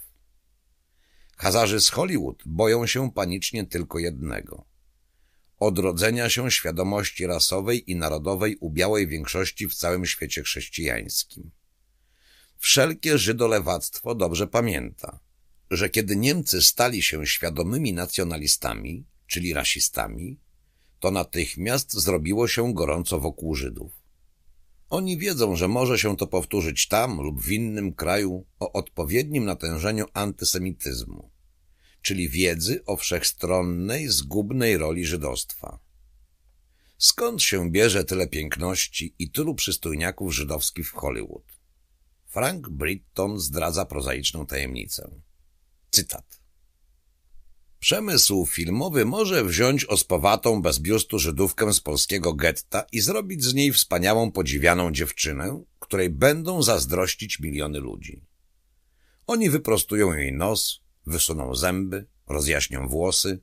Hazarzy z Hollywood boją się panicznie tylko jednego – odrodzenia się świadomości rasowej i narodowej u białej większości w całym świecie chrześcijańskim. Wszelkie żydolewactwo dobrze pamięta, że kiedy Niemcy stali się świadomymi nacjonalistami, czyli rasistami, to natychmiast zrobiło się gorąco wokół Żydów. Oni wiedzą, że może się to powtórzyć tam lub w innym kraju o odpowiednim natężeniu antysemityzmu, czyli wiedzy o wszechstronnej, zgubnej roli żydostwa. Skąd się bierze tyle piękności i tylu przystojniaków żydowskich w Hollywood? Frank Britton zdradza prozaiczną tajemnicę. Cytat. Przemysł filmowy może wziąć ospowatą, bez biustu Żydówkę z polskiego getta i zrobić z niej wspaniałą, podziwianą dziewczynę, której będą zazdrościć miliony ludzi. Oni wyprostują jej nos, wysuną zęby, rozjaśnią włosy,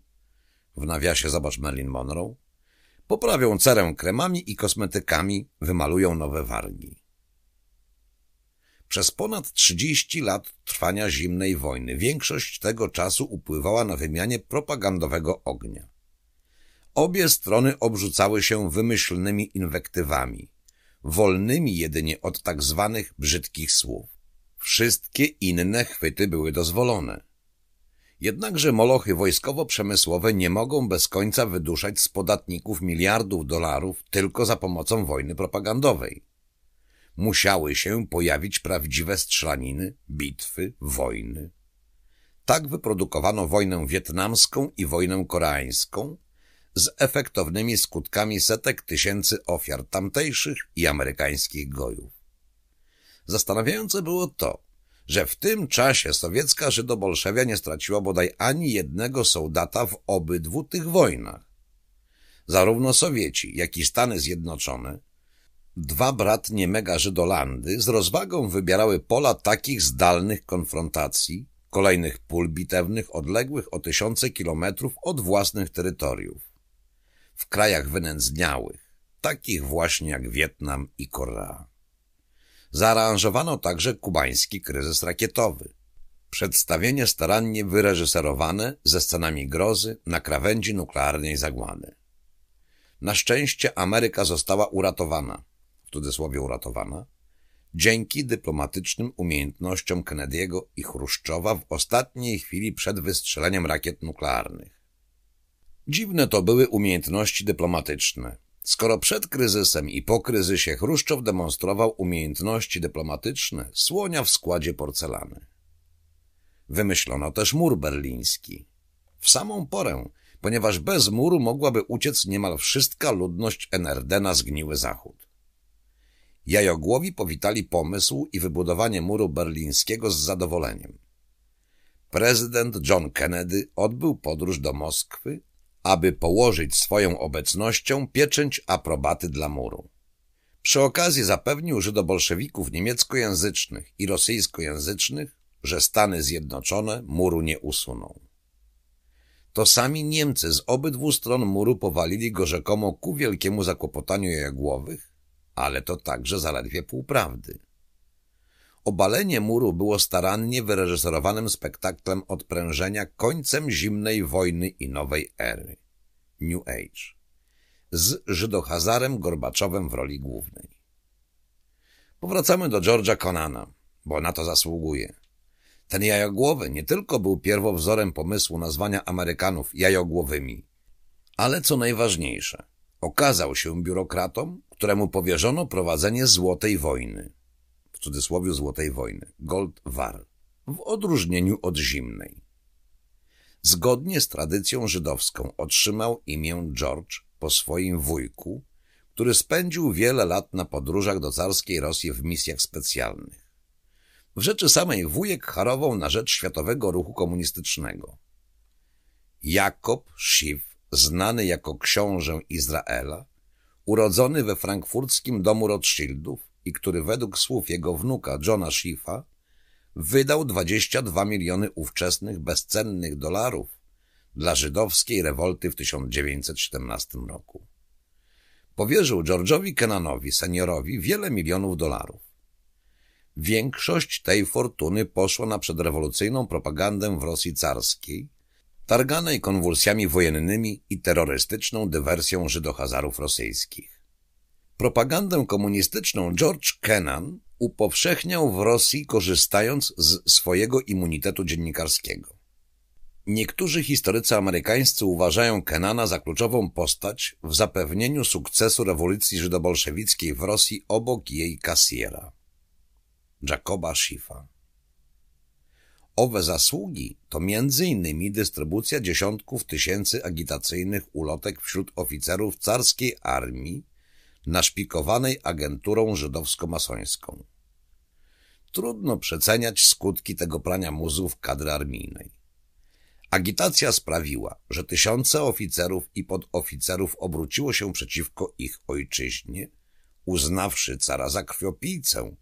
w nawiasie zobacz Marilyn Monroe, poprawią cerę kremami i kosmetykami, wymalują nowe wargi. Przez ponad 30 lat trwania zimnej wojny większość tego czasu upływała na wymianie propagandowego ognia. Obie strony obrzucały się wymyślnymi inwektywami, wolnymi jedynie od tak zwanych brzydkich słów. Wszystkie inne chwyty były dozwolone. Jednakże molochy wojskowo-przemysłowe nie mogą bez końca wyduszać z podatników miliardów dolarów tylko za pomocą wojny propagandowej musiały się pojawić prawdziwe strzelaniny, bitwy, wojny. Tak wyprodukowano wojnę wietnamską i wojnę koreańską z efektownymi skutkami setek tysięcy ofiar tamtejszych i amerykańskich gojów. Zastanawiające było to, że w tym czasie sowiecka Żydobolszewia nie straciła bodaj ani jednego soldata w obydwu tych wojnach. Zarówno Sowieci, jak i Stany Zjednoczone Dwa bratnie mega Żydolandy z rozwagą wybierały pola takich zdalnych konfrontacji, kolejnych pól bitewnych odległych o tysiące kilometrów od własnych terytoriów. W krajach wynędzniałych, takich właśnie jak Wietnam i Korea. Zaaranżowano także kubański kryzys rakietowy. Przedstawienie starannie wyreżyserowane ze scenami grozy na krawędzi nuklearnej zagłady. Na szczęście Ameryka została uratowana, w cudzysłowie uratowana, dzięki dyplomatycznym umiejętnościom Kennedy'ego i Chruszczowa w ostatniej chwili przed wystrzeleniem rakiet nuklearnych. Dziwne to były umiejętności dyplomatyczne. Skoro przed kryzysem i po kryzysie Chruszczow demonstrował umiejętności dyplomatyczne, słonia w składzie porcelany. Wymyślono też mur berliński. W samą porę, ponieważ bez muru mogłaby uciec niemal wszystka ludność NRD na zgniły zachód. Jajogłowi powitali pomysł i wybudowanie muru berlińskiego z zadowoleniem. Prezydent John Kennedy odbył podróż do Moskwy, aby położyć swoją obecnością pieczęć aprobaty dla muru. Przy okazji zapewnił żydobolszewików niemieckojęzycznych i rosyjskojęzycznych, że Stany Zjednoczone muru nie usuną. To sami Niemcy z obydwu stron muru powalili go rzekomo ku wielkiemu zakłopotaniu Jagłowych, ale to także zaledwie półprawdy. Obalenie muru było starannie wyreżyserowanym spektaklem odprężenia końcem zimnej wojny i nowej ery. New Age. Z Żydohazarem Gorbaczowem w roli głównej. Powracamy do George'a Conana, bo na to zasługuje. Ten jajogłowy nie tylko był pierwowzorem pomysłu nazwania Amerykanów jajogłowymi, ale co najważniejsze, okazał się biurokratą, któremu powierzono prowadzenie złotej wojny, w cudzysłowie złotej wojny, Gold War, w odróżnieniu od zimnej. Zgodnie z tradycją żydowską otrzymał imię George po swoim wujku, który spędził wiele lat na podróżach do carskiej Rosji w misjach specjalnych. W rzeczy samej wujek harował na rzecz światowego ruchu komunistycznego. Jakob Schiff, znany jako książę Izraela, urodzony we frankfurckim domu Rothschildów i który według słów jego wnuka Johna Schiffa wydał 22 miliony ówczesnych bezcennych dolarów dla żydowskiej rewolty w 1917 roku. Powierzył George'owi Kennanowi, seniorowi, wiele milionów dolarów. Większość tej fortuny poszła na przedrewolucyjną propagandę w Rosji carskiej, targanej konwulsjami wojennymi i terrorystyczną dywersją żydohazarów rosyjskich. Propagandę komunistyczną George Kennan upowszechniał w Rosji korzystając z swojego immunitetu dziennikarskiego. Niektórzy historycy amerykańscy uważają Kennana za kluczową postać w zapewnieniu sukcesu rewolucji żydobolszewickiej w Rosji obok jej kasjera, Jacoba Schiffa. Owe zasługi to m.in. dystrybucja dziesiątków tysięcy agitacyjnych ulotek wśród oficerów carskiej armii naszpikowanej agenturą żydowsko-masońską. Trudno przeceniać skutki tego prania mózgów kadry armijnej. Agitacja sprawiła, że tysiące oficerów i podoficerów obróciło się przeciwko ich ojczyźnie, uznawszy cara za krwiopijcę,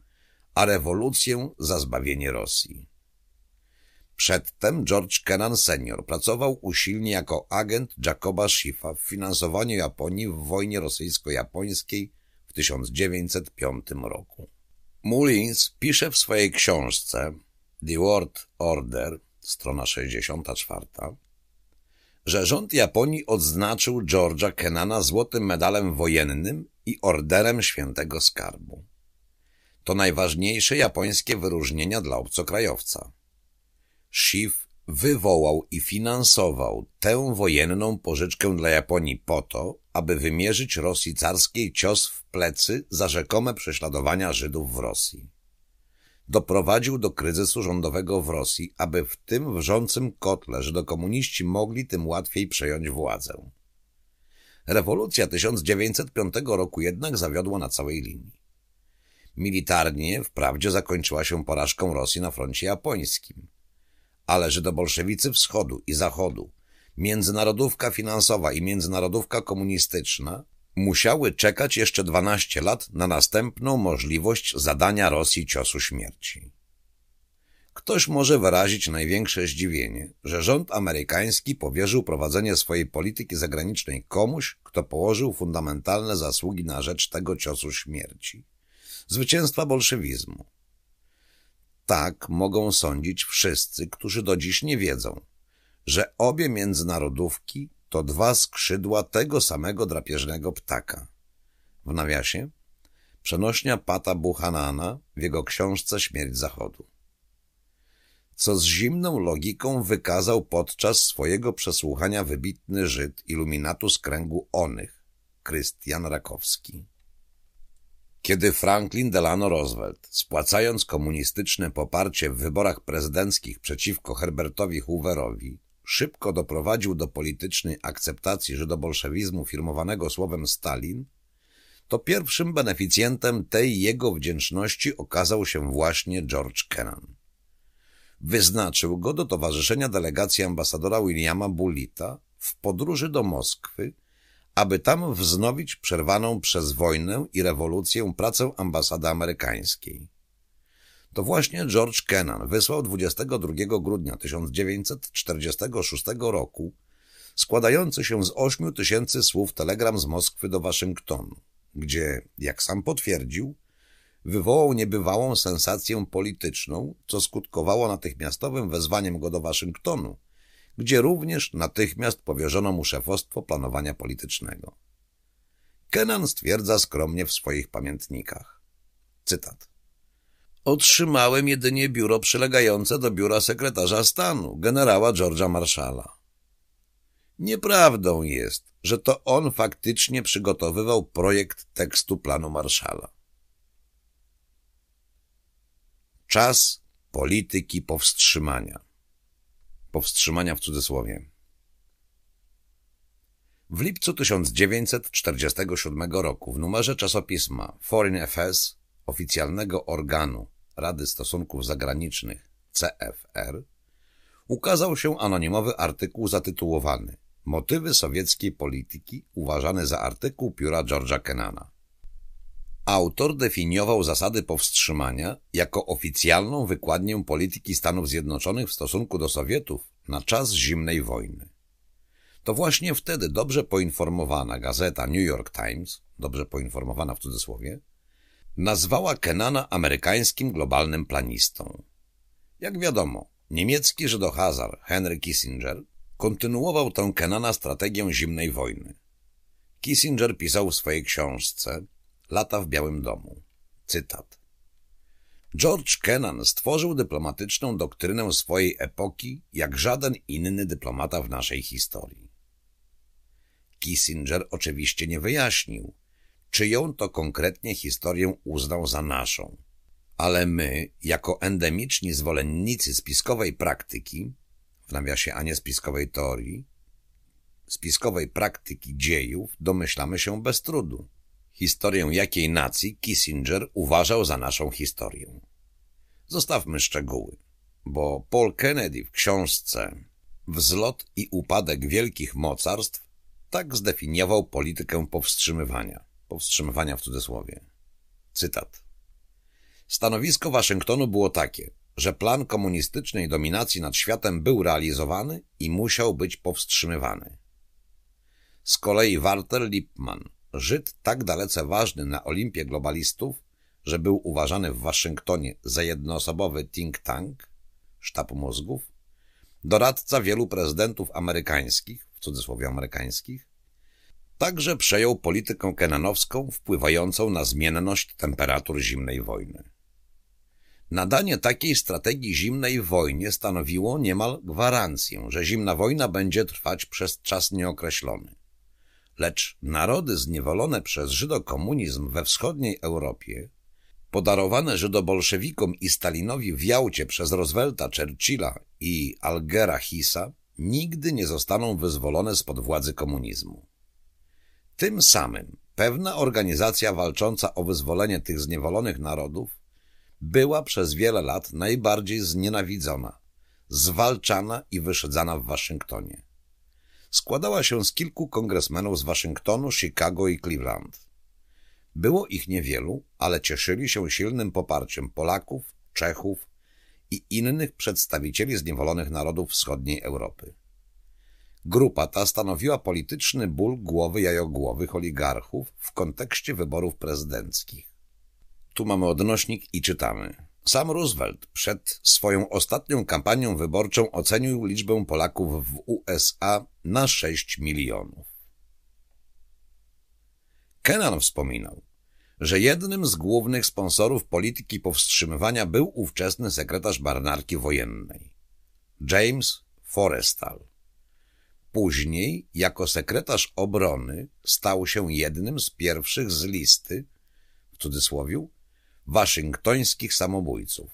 a rewolucję za zbawienie Rosji. Przedtem George Kennan senior pracował usilnie jako agent Jacoba Schiffa w finansowaniu Japonii w wojnie rosyjsko-japońskiej w 1905 roku. Mullins pisze w swojej książce The World Order, strona 64, że rząd Japonii odznaczył George'a Kennana złotym medalem wojennym i orderem świętego skarbu. To najważniejsze japońskie wyróżnienia dla obcokrajowca. Schiff wywołał i finansował tę wojenną pożyczkę dla Japonii po to, aby wymierzyć Rosji carskiej cios w plecy za rzekome prześladowania Żydów w Rosji. Doprowadził do kryzysu rządowego w Rosji, aby w tym wrzącym kotle żydokomuniści mogli tym łatwiej przejąć władzę. Rewolucja 1905 roku jednak zawiodła na całej linii. Militarnie wprawdzie zakończyła się porażką Rosji na froncie japońskim, ale żydobolszewicy wschodu i zachodu, międzynarodówka finansowa i międzynarodówka komunistyczna musiały czekać jeszcze 12 lat na następną możliwość zadania Rosji ciosu śmierci. Ktoś może wyrazić największe zdziwienie, że rząd amerykański powierzył prowadzenie swojej polityki zagranicznej komuś, kto położył fundamentalne zasługi na rzecz tego ciosu śmierci, zwycięstwa bolszewizmu. Tak mogą sądzić wszyscy, którzy do dziś nie wiedzą, że obie międzynarodówki to dwa skrzydła tego samego drapieżnego ptaka. W nawiasie przenośnia Pata Buchanana w jego książce Śmierć Zachodu. Co z zimną logiką wykazał podczas swojego przesłuchania wybitny Żyd iluminatu z kręgu onych, Krystian Rakowski. Kiedy Franklin Delano Roosevelt, spłacając komunistyczne poparcie w wyborach prezydenckich przeciwko Herbertowi Hooverowi, szybko doprowadził do politycznej akceptacji żydobolszewizmu firmowanego słowem Stalin, to pierwszym beneficjentem tej jego wdzięczności okazał się właśnie George Kennan. Wyznaczył go do towarzyszenia delegacji ambasadora Williama Bullita w podróży do Moskwy, aby tam wznowić przerwaną przez wojnę i rewolucję pracę ambasady amerykańskiej. To właśnie George Kennan wysłał 22 grudnia 1946 roku składający się z 8 tysięcy słów telegram z Moskwy do Waszyngtonu, gdzie, jak sam potwierdził, wywołał niebywałą sensację polityczną, co skutkowało natychmiastowym wezwaniem go do Waszyngtonu, gdzie również natychmiast powierzono mu szefostwo planowania politycznego. Kennan stwierdza skromnie w swoich pamiętnikach. Cytat. Otrzymałem jedynie biuro przylegające do biura sekretarza stanu, generała George'a Marshalla. Nieprawdą jest, że to on faktycznie przygotowywał projekt tekstu planu Marszala. Czas polityki powstrzymania. Powstrzymania w cudzysłowie. W lipcu 1947 roku w numerze czasopisma Foreign Affairs, oficjalnego organu Rady Stosunków Zagranicznych CFR, ukazał się anonimowy artykuł zatytułowany Motywy sowieckiej polityki uważany za artykuł pióra George'a Kennana. Autor definiował zasady powstrzymania jako oficjalną wykładnię polityki Stanów Zjednoczonych w stosunku do Sowietów na czas zimnej wojny. To właśnie wtedy dobrze poinformowana gazeta New York Times, dobrze poinformowana w cudzysłowie, nazwała Kenana amerykańskim globalnym planistą. Jak wiadomo, niemiecki żydohazar Henry Kissinger kontynuował tę Kenana strategię zimnej wojny. Kissinger pisał w swojej książce Lata w Białym Domu. Cytat. George Kennan stworzył dyplomatyczną doktrynę swojej epoki jak żaden inny dyplomata w naszej historii. Kissinger oczywiście nie wyjaśnił, czyją to konkretnie historię uznał za naszą. Ale my, jako endemiczni zwolennicy spiskowej praktyki, w nawiasie a nie spiskowej teorii, spiskowej praktyki dziejów, domyślamy się bez trudu. Historię jakiej nacji Kissinger uważał za naszą historię. Zostawmy szczegóły, bo Paul Kennedy w książce Wzlot i upadek wielkich mocarstw tak zdefiniował politykę powstrzymywania powstrzymywania w cudzysłowie. Cytat. Stanowisko Waszyngtonu było takie, że plan komunistycznej dominacji nad światem był realizowany i musiał być powstrzymywany. Z kolei Walter Lippmann, Żyd tak dalece ważny na Olimpie globalistów, że był uważany w Waszyngtonie za jednoosobowy think tank, sztab mózgów, doradca wielu prezydentów amerykańskich, w cudzysłowie amerykańskich, Także przejął politykę kenanowską wpływającą na zmienność temperatur zimnej wojny. Nadanie takiej strategii zimnej wojnie stanowiło niemal gwarancję, że zimna wojna będzie trwać przez czas nieokreślony. Lecz narody zniewolone przez żydokomunizm we wschodniej Europie, podarowane żydobolszewikom i Stalinowi w Jałcie przez Roosevelta, Churchilla i Algera Hisa, nigdy nie zostaną wyzwolone spod władzy komunizmu. Tym samym pewna organizacja walcząca o wyzwolenie tych zniewolonych narodów była przez wiele lat najbardziej znienawidzona, zwalczana i wyszedzana w Waszyngtonie. Składała się z kilku kongresmenów z Waszyngtonu, Chicago i Cleveland. Było ich niewielu, ale cieszyli się silnym poparciem Polaków, Czechów i innych przedstawicieli zniewolonych narodów wschodniej Europy. Grupa ta stanowiła polityczny ból głowy jajogłowych oligarchów w kontekście wyborów prezydenckich. Tu mamy odnośnik i czytamy. Sam Roosevelt przed swoją ostatnią kampanią wyborczą ocenił liczbę Polaków w USA na 6 milionów. Kennan wspominał, że jednym z głównych sponsorów polityki powstrzymywania był ówczesny sekretarz marynarki wojennej, James Forrestal. Później, jako sekretarz obrony, stał się jednym z pierwszych z listy, w cudzysłowie, waszyngtońskich samobójców.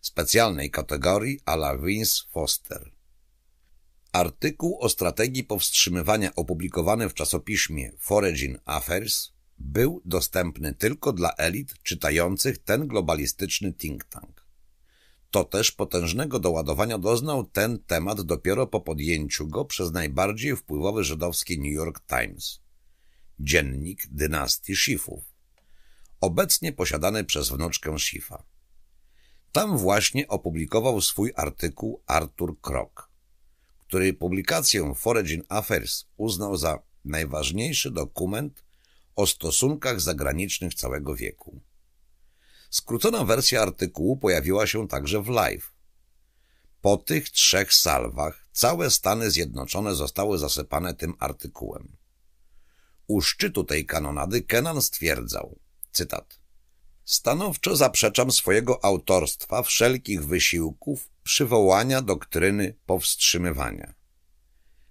Specjalnej kategorii a la Vince Foster. Artykuł o strategii powstrzymywania opublikowany w czasopiśmie Foreign Affairs był dostępny tylko dla elit czytających ten globalistyczny think tank. To też potężnego doładowania doznał ten temat dopiero po podjęciu go przez najbardziej wpływowy żydowski New York Times, dziennik dynastii Schiffów, obecnie posiadany przez wnuczkę Schiffa. Tam właśnie opublikował swój artykuł Arthur Krok, który publikację Foreign Affairs uznał za najważniejszy dokument o stosunkach zagranicznych całego wieku. Skrócona wersja artykułu pojawiła się także w live. Po tych trzech salwach całe Stany Zjednoczone zostały zasypane tym artykułem. U szczytu tej kanonady Kenan stwierdzał, cytat, Stanowczo zaprzeczam swojego autorstwa wszelkich wysiłków przywołania doktryny powstrzymywania.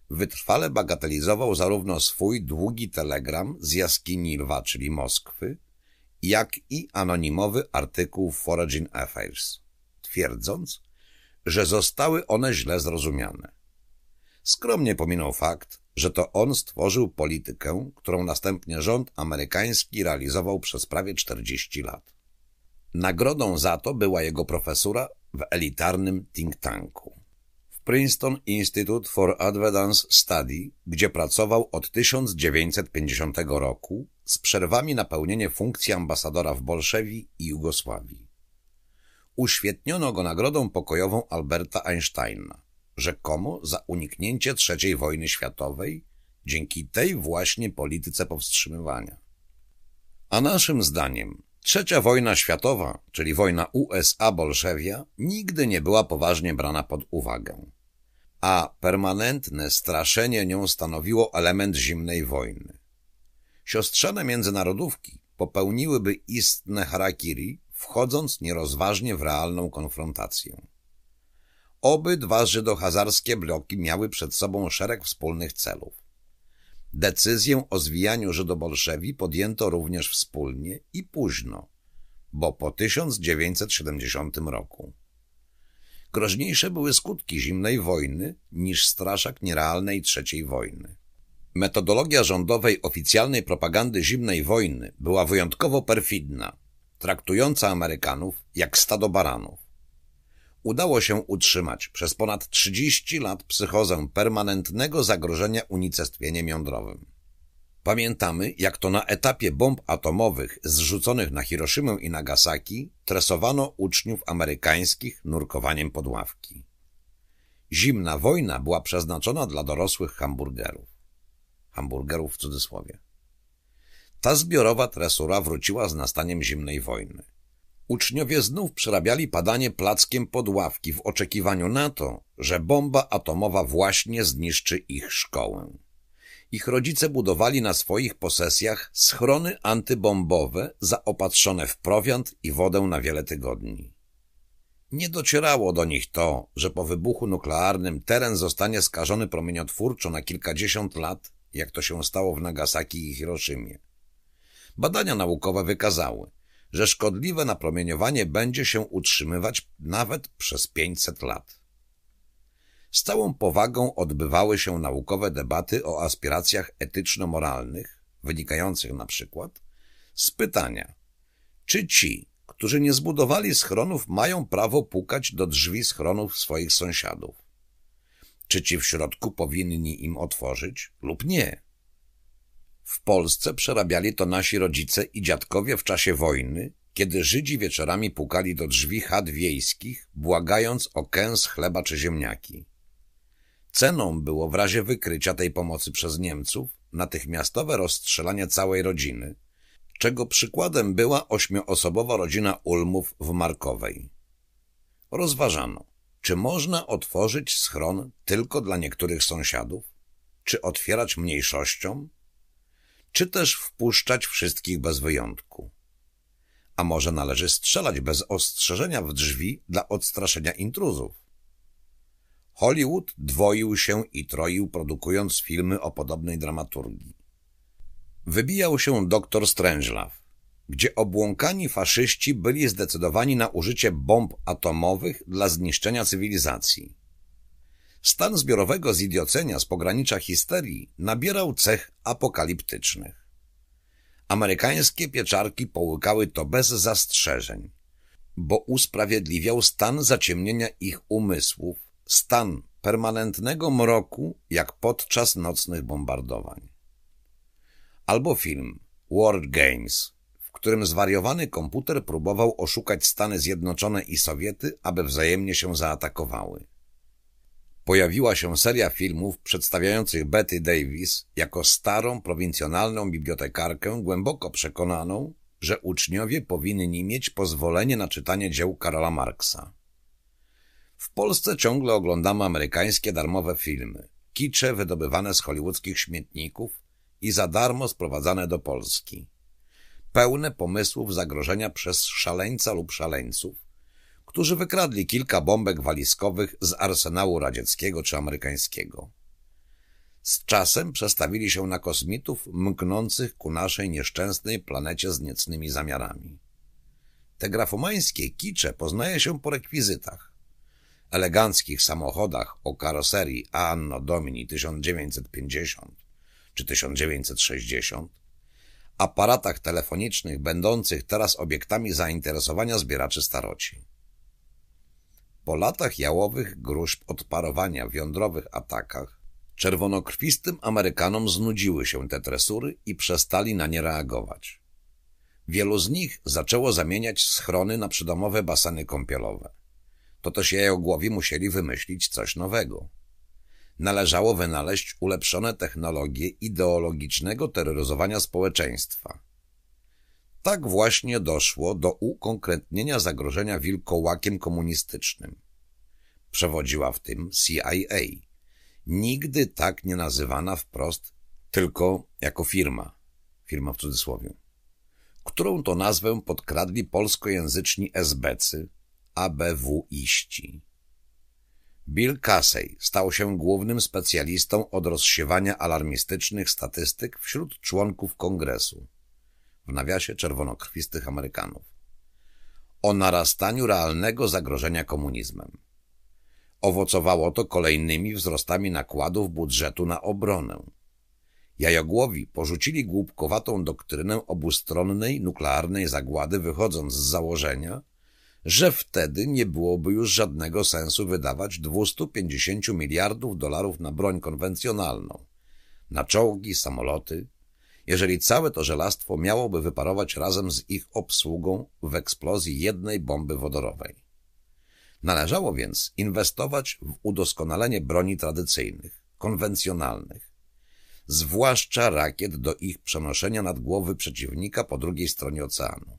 Wytrwale bagatelizował zarówno swój długi telegram z jaskini Lwa, czyli Moskwy, jak i anonimowy artykuł w Foreign Affairs, twierdząc, że zostały one źle zrozumiane. Skromnie pominął fakt, że to on stworzył politykę, którą następnie rząd amerykański realizował przez prawie 40 lat. Nagrodą za to była jego profesura w elitarnym think tanku. W Princeton Institute for Advanced Study, gdzie pracował od 1950 roku, z przerwami na pełnienie funkcji ambasadora w Bolszewii i Jugosławii. Uświetniono go nagrodą pokojową Alberta Einsteina, rzekomo za uniknięcie III wojny światowej dzięki tej właśnie polityce powstrzymywania. A naszym zdaniem trzecia wojna światowa, czyli wojna USA-Bolszewia, nigdy nie była poważnie brana pod uwagę, a permanentne straszenie nią stanowiło element zimnej wojny. Siostrzane międzynarodówki popełniłyby istne harakiri, wchodząc nierozważnie w realną konfrontację. Obydwa żydohazarskie bloki miały przed sobą szereg wspólnych celów. Decyzję o zwijaniu Żydobolszewi podjęto również wspólnie i późno, bo po 1970 roku. Groźniejsze były skutki zimnej wojny niż straszak nierealnej trzeciej wojny. Metodologia rządowej oficjalnej propagandy zimnej wojny była wyjątkowo perfidna, traktująca Amerykanów jak stado baranów. Udało się utrzymać przez ponad 30 lat psychozę permanentnego zagrożenia unicestwieniem jądrowym. Pamiętamy, jak to na etapie bomb atomowych zrzuconych na Hiroshimę i Nagasaki tresowano uczniów amerykańskich nurkowaniem pod ławki. Zimna wojna była przeznaczona dla dorosłych hamburgerów hamburgerów w cudzysłowie. Ta zbiorowa tresura wróciła z nastaniem zimnej wojny. Uczniowie znów przerabiali padanie plackiem pod ławki w oczekiwaniu na to, że bomba atomowa właśnie zniszczy ich szkołę. Ich rodzice budowali na swoich posesjach schrony antybombowe zaopatrzone w prowiant i wodę na wiele tygodni. Nie docierało do nich to, że po wybuchu nuklearnym teren zostanie skażony promieniotwórczo na kilkadziesiąt lat jak to się stało w Nagasaki i Hiroshimie. Badania naukowe wykazały, że szkodliwe napromieniowanie będzie się utrzymywać nawet przez 500 lat. Z całą powagą odbywały się naukowe debaty o aspiracjach etyczno-moralnych, wynikających na przykład z pytania, czy ci, którzy nie zbudowali schronów, mają prawo pukać do drzwi schronów swoich sąsiadów? Czy ci w środku powinni im otworzyć lub nie? W Polsce przerabiali to nasi rodzice i dziadkowie w czasie wojny, kiedy Żydzi wieczorami pukali do drzwi chat wiejskich, błagając o kęs chleba czy ziemniaki. Ceną było w razie wykrycia tej pomocy przez Niemców natychmiastowe rozstrzelanie całej rodziny, czego przykładem była ośmioosobowa rodzina Ulmów w Markowej. Rozważano, czy można otworzyć schron tylko dla niektórych sąsiadów, czy otwierać mniejszościom, czy też wpuszczać wszystkich bez wyjątku. A może należy strzelać bez ostrzeżenia w drzwi dla odstraszenia intruzów? Hollywood dwoił się i troił, produkując filmy o podobnej dramaturgii. Wybijał się doktor Strangelove, gdzie obłąkani faszyści byli zdecydowani na użycie bomb atomowych dla zniszczenia cywilizacji. Stan zbiorowego zidiocenia z pogranicza histerii nabierał cech apokaliptycznych. Amerykańskie pieczarki połykały to bez zastrzeżeń, bo usprawiedliwiał stan zaciemnienia ich umysłów, stan permanentnego mroku jak podczas nocnych bombardowań. Albo film World Games, w którym zwariowany komputer próbował oszukać Stany Zjednoczone i Sowiety, aby wzajemnie się zaatakowały. Pojawiła się seria filmów przedstawiających Betty Davis jako starą, prowincjonalną bibliotekarkę głęboko przekonaną, że uczniowie powinni mieć pozwolenie na czytanie dzieł Karola Marksa. W Polsce ciągle oglądamy amerykańskie darmowe filmy, kicze wydobywane z hollywoodzkich śmietników i za darmo sprowadzane do Polski. Pełne pomysłów zagrożenia przez szaleńca lub szaleńców, którzy wykradli kilka bombek walizkowych z arsenału radzieckiego czy amerykańskiego. Z czasem przestawili się na kosmitów mknących ku naszej nieszczęsnej planecie z niecnymi zamiarami. Te grafomańskie kicze poznaje się po rekwizytach. Eleganckich samochodach o karoserii Anno Domini 1950 czy 1960, aparatach telefonicznych będących teraz obiektami zainteresowania zbieraczy staroci. Po latach jałowych gruźb odparowania w jądrowych atakach, czerwonokrwistym Amerykanom znudziły się te tresury i przestali na nie reagować. Wielu z nich zaczęło zamieniać schrony na przydomowe baseny kąpielowe. To też jajogłowi musieli wymyślić coś nowego. Należało wynaleźć ulepszone technologie ideologicznego terroryzowania społeczeństwa. Tak właśnie doszło do ukonkretnienia zagrożenia wilkołakiem komunistycznym. Przewodziła w tym CIA. Nigdy tak nie nazywana wprost, tylko jako firma, firma w cudzysłowie, którą to nazwę podkradli polskojęzyczni SBcy, ABW-iści. Bill Casey stał się głównym specjalistą od rozsiewania alarmistycznych statystyk wśród członków kongresu w nawiasie czerwonokrwistych Amerykanów, o narastaniu realnego zagrożenia komunizmem. Owocowało to kolejnymi wzrostami nakładów budżetu na obronę. Jajogłowi porzucili głupkowatą doktrynę obustronnej nuklearnej zagłady wychodząc z założenia, że wtedy nie byłoby już żadnego sensu wydawać 250 miliardów dolarów na broń konwencjonalną, na czołgi, samoloty, jeżeli całe to żelastwo miałoby wyparować razem z ich obsługą w eksplozji jednej bomby wodorowej. Należało więc inwestować w udoskonalenie broni tradycyjnych, konwencjonalnych, zwłaszcza rakiet do ich przenoszenia nad głowy przeciwnika po drugiej stronie oceanu.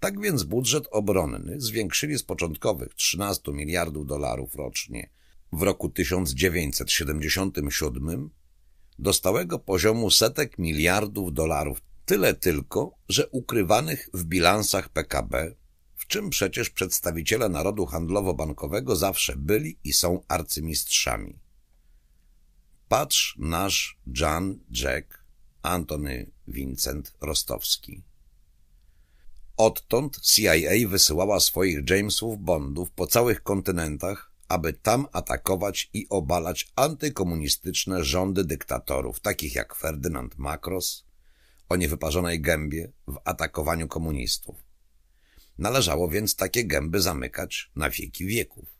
Tak więc budżet obronny zwiększyli z początkowych 13 miliardów dolarów rocznie w roku 1977 do stałego poziomu setek miliardów dolarów. Tyle tylko, że ukrywanych w bilansach PKB, w czym przecież przedstawiciele narodu handlowo-bankowego zawsze byli i są arcymistrzami. Patrz nasz Jan Jack Antony Vincent Rostowski. Odtąd CIA wysyłała swoich Jamesów Bondów po całych kontynentach, aby tam atakować i obalać antykomunistyczne rządy dyktatorów, takich jak Ferdynand Macros, o niewyparzonej gębie w atakowaniu komunistów. Należało więc takie gęby zamykać na wieki wieków.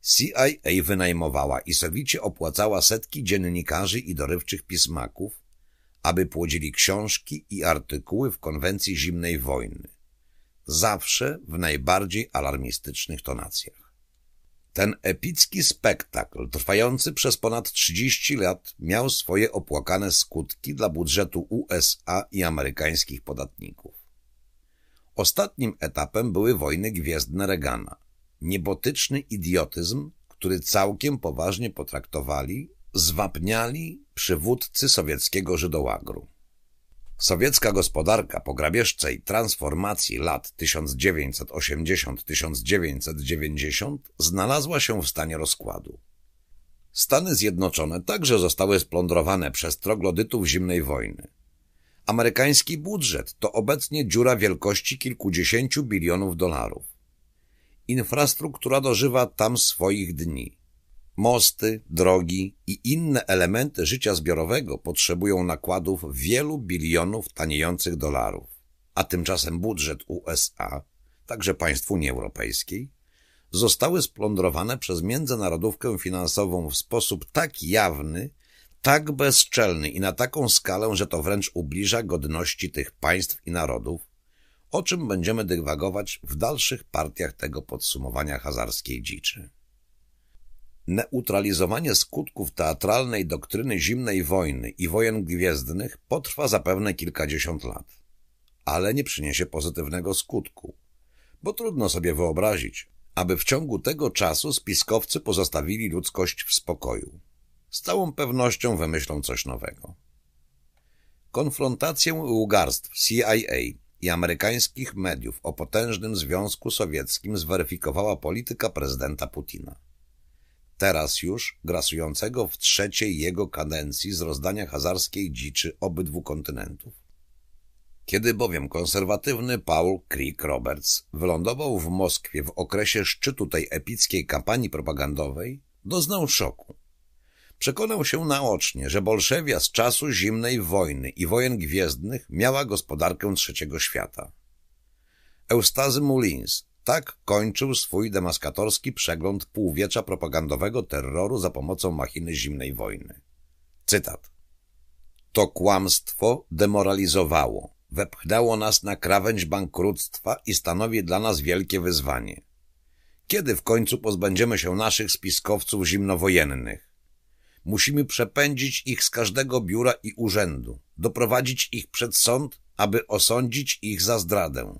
CIA wynajmowała i sowicie opłacała setki dziennikarzy i dorywczych pismaków, aby płodzili książki i artykuły w konwencji zimnej wojny. Zawsze w najbardziej alarmistycznych tonacjach. Ten epicki spektakl, trwający przez ponad 30 lat, miał swoje opłakane skutki dla budżetu USA i amerykańskich podatników. Ostatnim etapem były wojny gwiezdne Reagana. Niebotyczny idiotyzm, który całkiem poważnie potraktowali, zwapniali przywódcy sowieckiego żydołagru. Sowiecka gospodarka po grabieżczej transformacji lat 1980-1990 znalazła się w stanie rozkładu. Stany Zjednoczone także zostały splądrowane przez troglodytów zimnej wojny. Amerykański budżet to obecnie dziura wielkości kilkudziesięciu bilionów dolarów. Infrastruktura dożywa tam swoich dni. Mosty, drogi i inne elementy życia zbiorowego potrzebują nakładów wielu bilionów taniejących dolarów, a tymczasem budżet USA, także państw Unii Europejskiej, zostały splądrowane przez międzynarodówkę finansową w sposób tak jawny, tak bezczelny i na taką skalę, że to wręcz ubliża godności tych państw i narodów, o czym będziemy dywagować w dalszych partiach tego podsumowania hazarskiej dziczy. Neutralizowanie skutków teatralnej doktryny zimnej wojny i wojen gwiezdnych potrwa zapewne kilkadziesiąt lat, ale nie przyniesie pozytywnego skutku, bo trudno sobie wyobrazić, aby w ciągu tego czasu spiskowcy pozostawili ludzkość w spokoju. Z całą pewnością wymyślą coś nowego. Konfrontację ugarstw CIA i amerykańskich mediów o potężnym Związku Sowieckim zweryfikowała polityka prezydenta Putina teraz już grasującego w trzeciej jego kadencji z rozdania hazarskiej dziczy obydwu kontynentów. Kiedy bowiem konserwatywny Paul Crick Roberts wylądował w Moskwie w okresie szczytu tej epickiej kampanii propagandowej, doznał szoku. Przekonał się naocznie, że Bolszewia z czasu zimnej wojny i wojen gwiezdnych miała gospodarkę trzeciego świata. Eustazy Mullins, tak kończył swój demaskatorski przegląd półwiecza propagandowego terroru za pomocą machiny zimnej wojny. Cytat. To kłamstwo demoralizowało, wepchnęło nas na krawędź bankructwa i stanowi dla nas wielkie wyzwanie. Kiedy w końcu pozbędziemy się naszych spiskowców zimnowojennych? Musimy przepędzić ich z każdego biura i urzędu, doprowadzić ich przed sąd, aby osądzić ich za zdradę.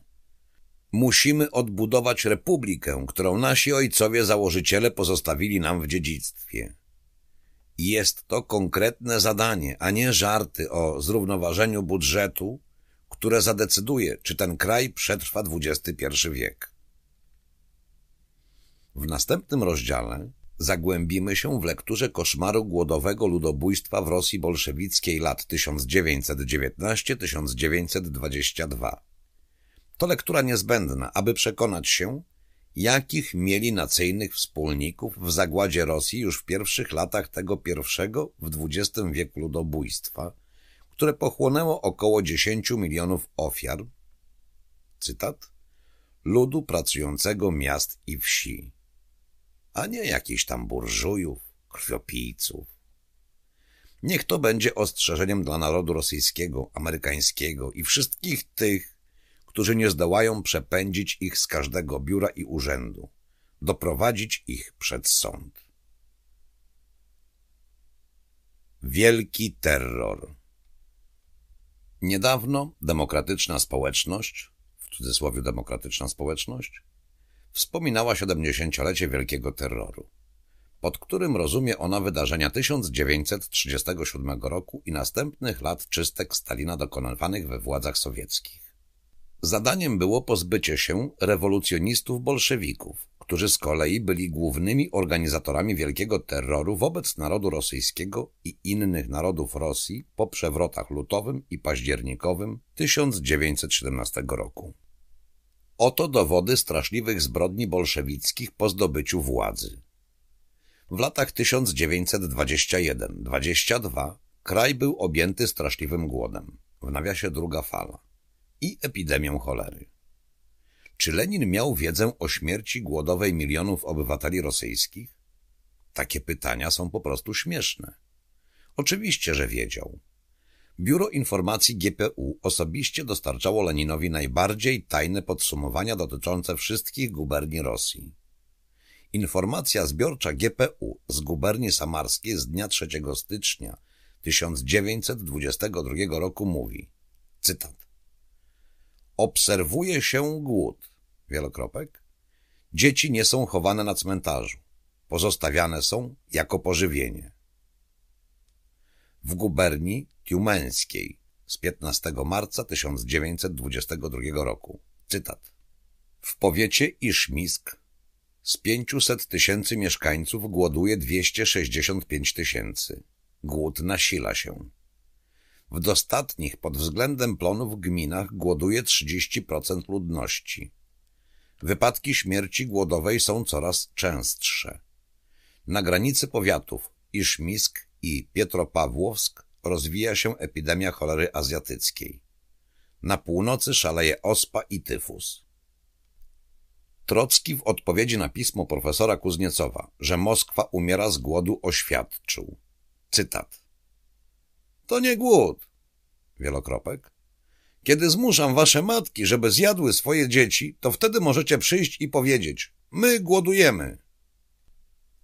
Musimy odbudować republikę, którą nasi ojcowie założyciele pozostawili nam w dziedzictwie. Jest to konkretne zadanie, a nie żarty o zrównoważeniu budżetu, które zadecyduje, czy ten kraj przetrwa XXI wiek. W następnym rozdziale zagłębimy się w lekturze koszmaru głodowego ludobójstwa w Rosji bolszewickiej lat 1919-1922 to lektura niezbędna, aby przekonać się, jakich mieli nacyjnych wspólników w zagładzie Rosji już w pierwszych latach tego pierwszego w XX wieku ludobójstwa, które pochłonęło około 10 milionów ofiar, cytat, ludu pracującego miast i wsi, a nie jakichś tam burżujów, krwiopijców. Niech to będzie ostrzeżeniem dla narodu rosyjskiego, amerykańskiego i wszystkich tych, którzy nie zdołają przepędzić ich z każdego biura i urzędu, doprowadzić ich przed sąd. Wielki terror Niedawno demokratyczna społeczność, w cudzysłowie demokratyczna społeczność, wspominała 70-lecie Wielkiego Terroru, pod którym rozumie ona wydarzenia 1937 roku i następnych lat czystek Stalina dokonywanych we władzach sowieckich. Zadaniem było pozbycie się rewolucjonistów bolszewików, którzy z kolei byli głównymi organizatorami wielkiego terroru wobec narodu rosyjskiego i innych narodów Rosji po przewrotach lutowym i październikowym 1917 roku. Oto dowody straszliwych zbrodni bolszewickich po zdobyciu władzy. W latach 1921-22 kraj był objęty straszliwym głodem, w nawiasie druga fala i epidemią cholery. Czy Lenin miał wiedzę o śmierci głodowej milionów obywateli rosyjskich? Takie pytania są po prostu śmieszne. Oczywiście, że wiedział. Biuro Informacji GPU osobiście dostarczało Leninowi najbardziej tajne podsumowania dotyczące wszystkich guberni Rosji. Informacja zbiorcza GPU z guberni samarskiej z dnia 3 stycznia 1922 roku mówi, cytat, Obserwuje się głód, wielokropek, dzieci nie są chowane na cmentarzu, pozostawiane są jako pożywienie. W guberni tiumeńskiej z 15 marca 1922 roku, cytat, w powiecie Iszmisk z 500 tysięcy mieszkańców głoduje 265 tysięcy. Głód nasila się. W dostatnich pod względem plonów gminach głoduje 30% ludności. Wypadki śmierci głodowej są coraz częstsze. Na granicy powiatów Iszmisk i Pietropawłowsk rozwija się epidemia cholery azjatyckiej. Na północy szaleje ospa i tyfus. Trocki w odpowiedzi na pismo profesora Kuzniecowa, że Moskwa umiera z głodu, oświadczył. Cytat. To nie głód. Wielokropek. Kiedy zmuszam wasze matki, żeby zjadły swoje dzieci, to wtedy możecie przyjść i powiedzieć, my głodujemy.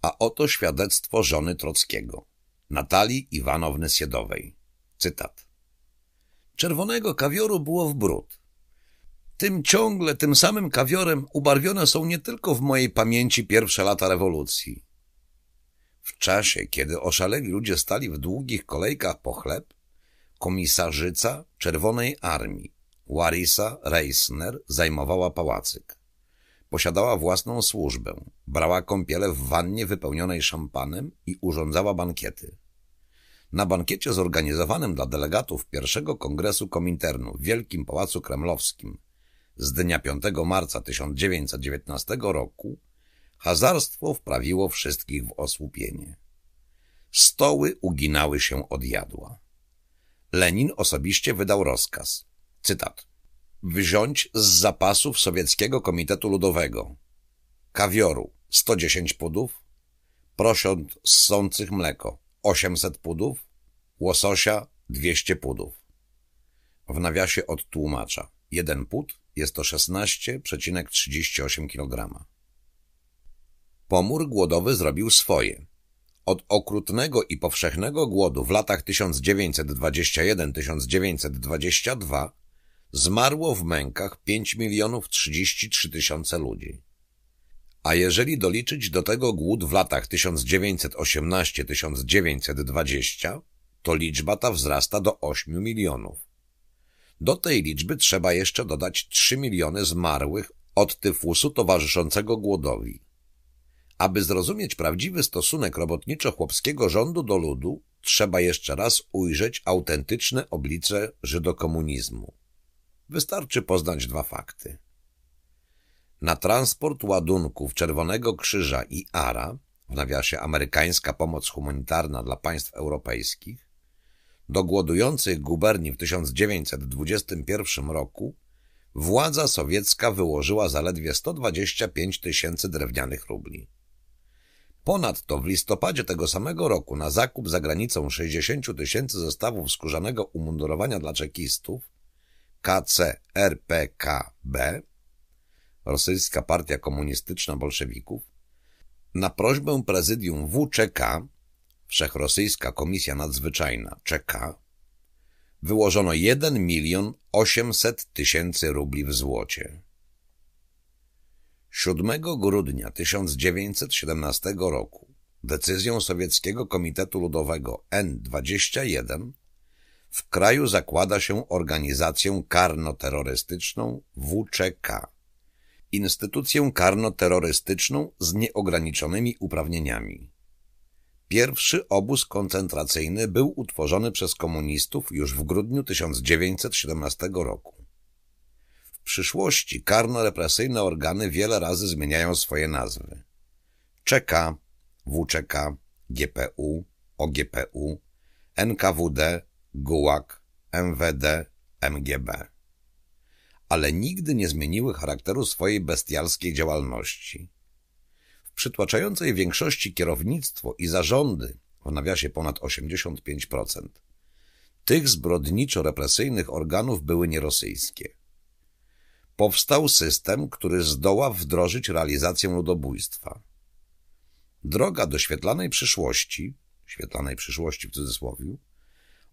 A oto świadectwo żony Trockiego, Natalii Iwanowny Siedowej. Cytat. Czerwonego kawioru było w bród. Tym ciągle, tym samym kawiorem ubarwione są nie tylko w mojej pamięci pierwsze lata rewolucji. W czasie, kiedy oszaleli ludzie stali w długich kolejkach po chleb, komisarzyca Czerwonej Armii, Larisa Reisner, zajmowała pałacyk. Posiadała własną służbę, brała kąpiele w wannie wypełnionej szampanem i urządzała bankiety. Na bankiecie zorganizowanym dla delegatów pierwszego kongresu Kominternu w Wielkim Pałacu Kremlowskim z dnia 5 marca 1919 roku hazarstwo wprawiło wszystkich w osłupienie. Stoły uginały się od jadła. Lenin osobiście wydał rozkaz. Cytat. Wziąć z zapasów Sowieckiego Komitetu Ludowego kawioru 110 pudów, prosiąt ssących mleko 800 pudów, łososia 200 pudów. W nawiasie od tłumacza. Jeden pud jest to 16,38 kg. Pomór głodowy zrobił swoje. Od okrutnego i powszechnego głodu w latach 1921-1922 zmarło w mękach 5 milionów 33 tysiące ludzi. A jeżeli doliczyć do tego głód w latach 1918-1920, to liczba ta wzrasta do 8 milionów. Do tej liczby trzeba jeszcze dodać 3 miliony zmarłych od tyfusu towarzyszącego głodowi. Aby zrozumieć prawdziwy stosunek robotniczo-chłopskiego rządu do ludu, trzeba jeszcze raz ujrzeć autentyczne oblicze żydokomunizmu. Wystarczy poznać dwa fakty. Na transport ładunków Czerwonego Krzyża i ARA, w nawiasie amerykańska pomoc humanitarna dla państw europejskich, do głodujących guberni w 1921 roku władza sowiecka wyłożyła zaledwie 125 tysięcy drewnianych rubli. Ponadto w listopadzie tego samego roku na zakup za granicą 60 tysięcy zestawów skórzanego umundurowania dla czekistów KCRPKB, rosyjska partia komunistyczna bolszewików, na prośbę prezydium WCK Wszechrosyjska Komisja Nadzwyczajna, czeka, wyłożono 1 milion 800 tysięcy rubli w złocie. 7 grudnia 1917 roku decyzją Sowieckiego Komitetu Ludowego N-21 w kraju zakłada się organizację karno-terrorystyczną WCK, instytucję karno-terrorystyczną z nieograniczonymi uprawnieniami. Pierwszy obóz koncentracyjny był utworzony przez komunistów już w grudniu 1917 roku. W przyszłości karno-represyjne organy wiele razy zmieniają swoje nazwy. CK, WCK, GPU, OGPU, NKWD, GUłag, MWD, MGB. Ale nigdy nie zmieniły charakteru swojej bestialskiej działalności przytłaczającej większości kierownictwo i zarządy, w nawiasie ponad 85%, tych zbrodniczo-represyjnych organów były nierosyjskie. Powstał system, który zdoła wdrożyć realizację ludobójstwa. droga do świetlanej przyszłości, świetlanej przyszłości w cudzysłowie,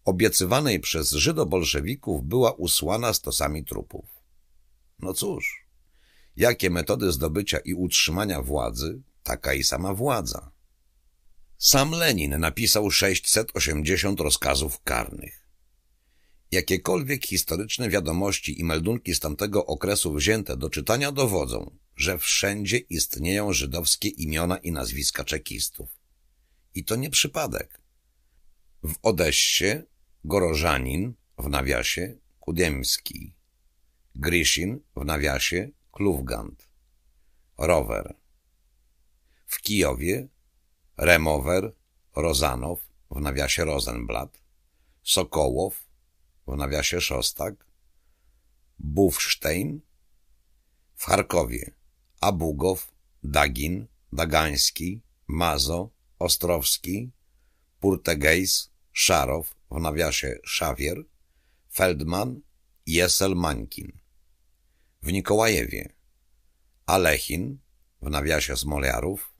obiecywanej przez żydobolszewików była usłana stosami trupów. No cóż, jakie metody zdobycia i utrzymania władzy, taka i sama władza. Sam Lenin napisał 680 rozkazów karnych. Jakiekolwiek historyczne wiadomości i meldunki z tamtego okresu wzięte do czytania dowodzą, że wszędzie istnieją żydowskie imiona i nazwiska czekistów. I to nie przypadek. W Odessie Gorożanin w nawiasie Kudemski, Grysin w nawiasie Klufgant, Rower. W Kijowie Remower, Rozanow w nawiasie Rosenblatt, Sokołow w nawiasie Szostak, Bufstein, w Charkowie. Abugow, Dagin, Dagański, Mazo, Ostrowski, Purtegejs, Szarow w nawiasie Szawier, Feldman, Jesel Mankin. W Nikołajewie. Alechin w nawiasie Smoliarów,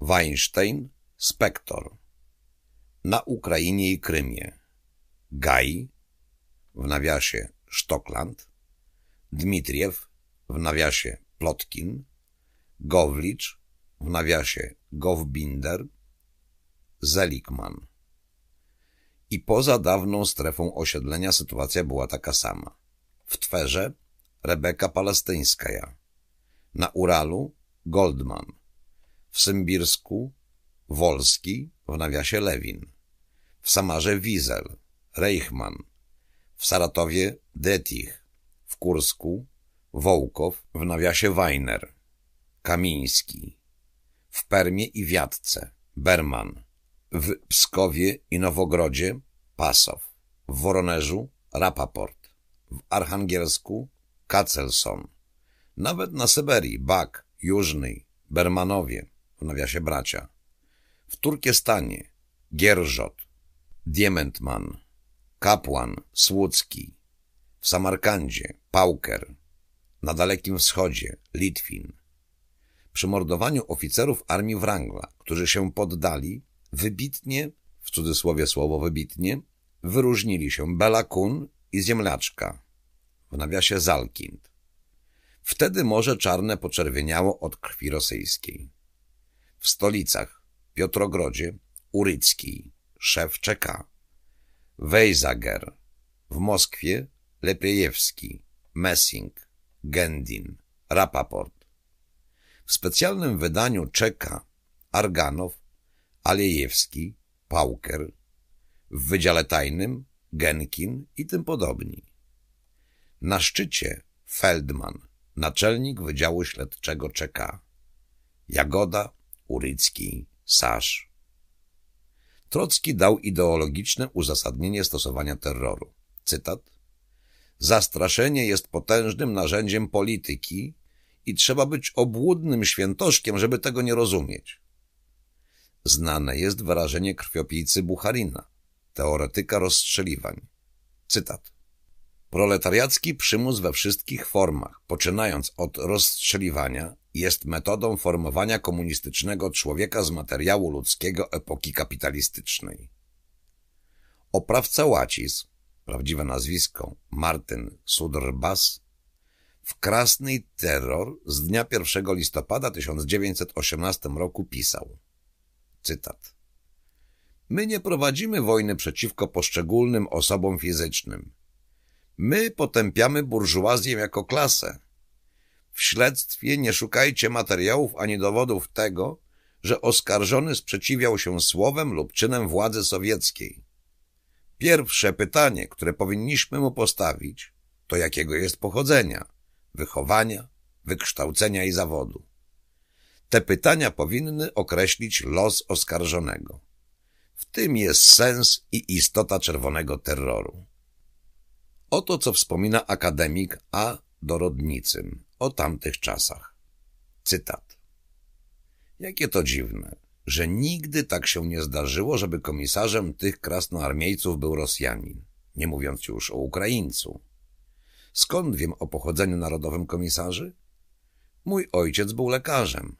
Weinstein, Spektor. Na Ukrainie i Krymie Gaj w nawiasie Sztokland, Dmitriew w nawiasie Plotkin, Gowlicz w nawiasie Gowbinder, Zelikman. I poza dawną strefą osiedlenia sytuacja była taka sama. W Twerze Rebeka Palestyńskaja, na Uralu Goldman, w Symbirsku Wolski w nawiasie Lewin, w Samarze Wizel, Reichman, w Saratowie Detich, w Kursku Wołkow w nawiasie Weiner, Kamiński, w Permie i Wiatce Berman, w Pskowie i Nowogrodzie Pasow, w Woronerzu Rapaport, w Archangelsku Kacelson, nawet na Syberii Bak, Jużny, Bermanowie, w nawiasie bracia, w Turkestanie Gierżot, Diementman, Kapłan, Słucki, w Samarkandzie Pauker, na Dalekim Wschodzie Litwin. Przy mordowaniu oficerów armii Wrangla, którzy się poddali, wybitnie, w cudzysłowie słowo wybitnie, wyróżnili się Bela Kun i Ziemlaczka, w nawiasie Zalkind. Wtedy Morze Czarne poczerwieniało od krwi rosyjskiej. W stolicach Piotrogrodzie, Uryckiej, szef czeka. Wejzager, w Moskwie Lepiejewski, Messing, Gendin, Rapaport. W specjalnym wydaniu czeka Arganow, Aliejewski, Pauker, w Wydziale Tajnym Genkin i tym podobni. Na szczycie Feldman, naczelnik Wydziału Śledczego czeka. Jagoda, Urycki, Sasz. Trocki dał ideologiczne uzasadnienie stosowania terroru. Cytat. Zastraszenie jest potężnym narzędziem polityki i trzeba być obłudnym świętoszkiem, żeby tego nie rozumieć. Znane jest wyrażenie krwiopijcy Bucharina, teoretyka rozstrzeliwań. Cytat. Proletariacki przymus we wszystkich formach, poczynając od rozstrzeliwania, jest metodą formowania komunistycznego człowieka z materiału ludzkiego epoki kapitalistycznej. Oprawca Łacis, prawdziwe nazwisko Martyn Sudrbas, w Krasny Terror z dnia 1 listopada 1918 roku pisał, cytat, My nie prowadzimy wojny przeciwko poszczególnym osobom fizycznym. My potępiamy burżuazję jako klasę. W śledztwie nie szukajcie materiałów ani dowodów tego, że oskarżony sprzeciwiał się słowem lub czynem władzy sowieckiej. Pierwsze pytanie, które powinniśmy mu postawić, to jakiego jest pochodzenia, wychowania, wykształcenia i zawodu. Te pytania powinny określić los oskarżonego. W tym jest sens i istota czerwonego terroru. Oto co wspomina akademik A. Dorodnicym o tamtych czasach. Cytat. Jakie to dziwne, że nigdy tak się nie zdarzyło, żeby komisarzem tych krasnoarmiejców był Rosjanin, nie mówiąc już o Ukraińcu. Skąd wiem o pochodzeniu narodowym komisarzy? Mój ojciec był lekarzem.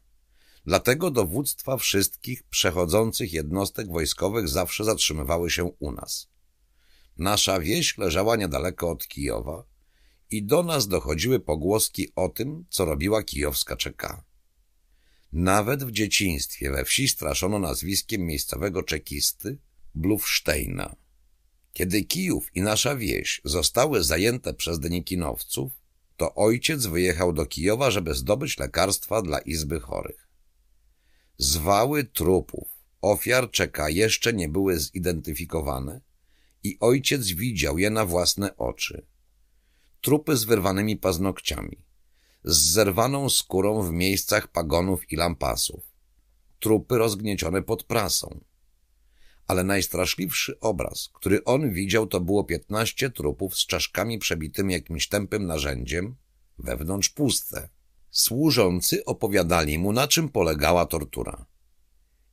Dlatego dowództwa wszystkich przechodzących jednostek wojskowych zawsze zatrzymywały się u nas. Nasza wieś leżała niedaleko od Kijowa i do nas dochodziły pogłoski o tym, co robiła kijowska czeka. Nawet w dzieciństwie we wsi straszono nazwiskiem miejscowego czekisty Blufsteina. Kiedy Kijów i nasza wieś zostały zajęte przez denikinowców, to ojciec wyjechał do Kijowa, żeby zdobyć lekarstwa dla izby chorych. Zwały trupów ofiar czeka jeszcze nie były zidentyfikowane i ojciec widział je na własne oczy. Trupy z wyrwanymi paznokciami, z zerwaną skórą w miejscach pagonów i lampasów, trupy rozgniecione pod prasą. Ale najstraszliwszy obraz, który on widział, to było piętnaście trupów z czaszkami przebitymi jakimś tępym narzędziem, wewnątrz puste. Służący opowiadali mu, na czym polegała tortura.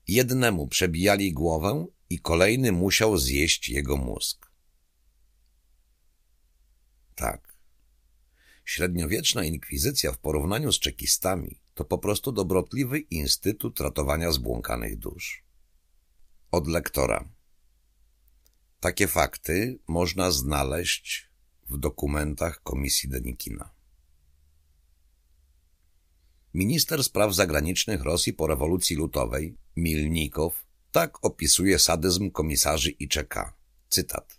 Jednemu przebijali głowę i kolejny musiał zjeść jego mózg. Tak. Średniowieczna inkwizycja w porównaniu z czekistami to po prostu dobrotliwy instytut ratowania zbłąkanych dusz. Od lektora. Takie fakty można znaleźć w dokumentach Komisji Denikina. Minister spraw zagranicznych Rosji po rewolucji lutowej, Milnikow, tak opisuje sadyzm komisarzy i czeka. Cytat.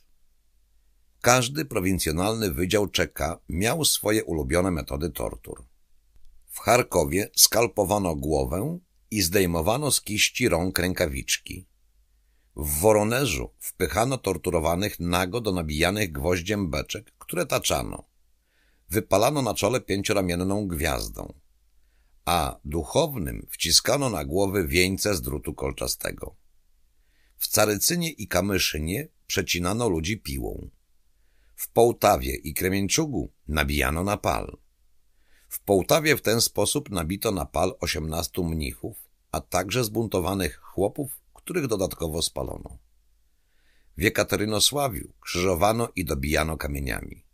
Każdy prowincjonalny wydział czeka miał swoje ulubione metody tortur. W Charkowie skalpowano głowę i zdejmowano z kiści rąk rękawiczki. W Woronerzu wpychano torturowanych nago do nabijanych gwoździem beczek, które taczano. Wypalano na czole pięcioramienną gwiazdą a duchownym wciskano na głowy wieńce z drutu kolczastego. W Carycynie i Kamyszynie przecinano ludzi piłą. W Połtawie i Kremieńczugu nabijano na pal. W Połtawie w ten sposób nabito na pal osiemnastu mnichów, a także zbuntowanych chłopów, których dodatkowo spalono. W Jekaterynosławiu krzyżowano i dobijano kamieniami.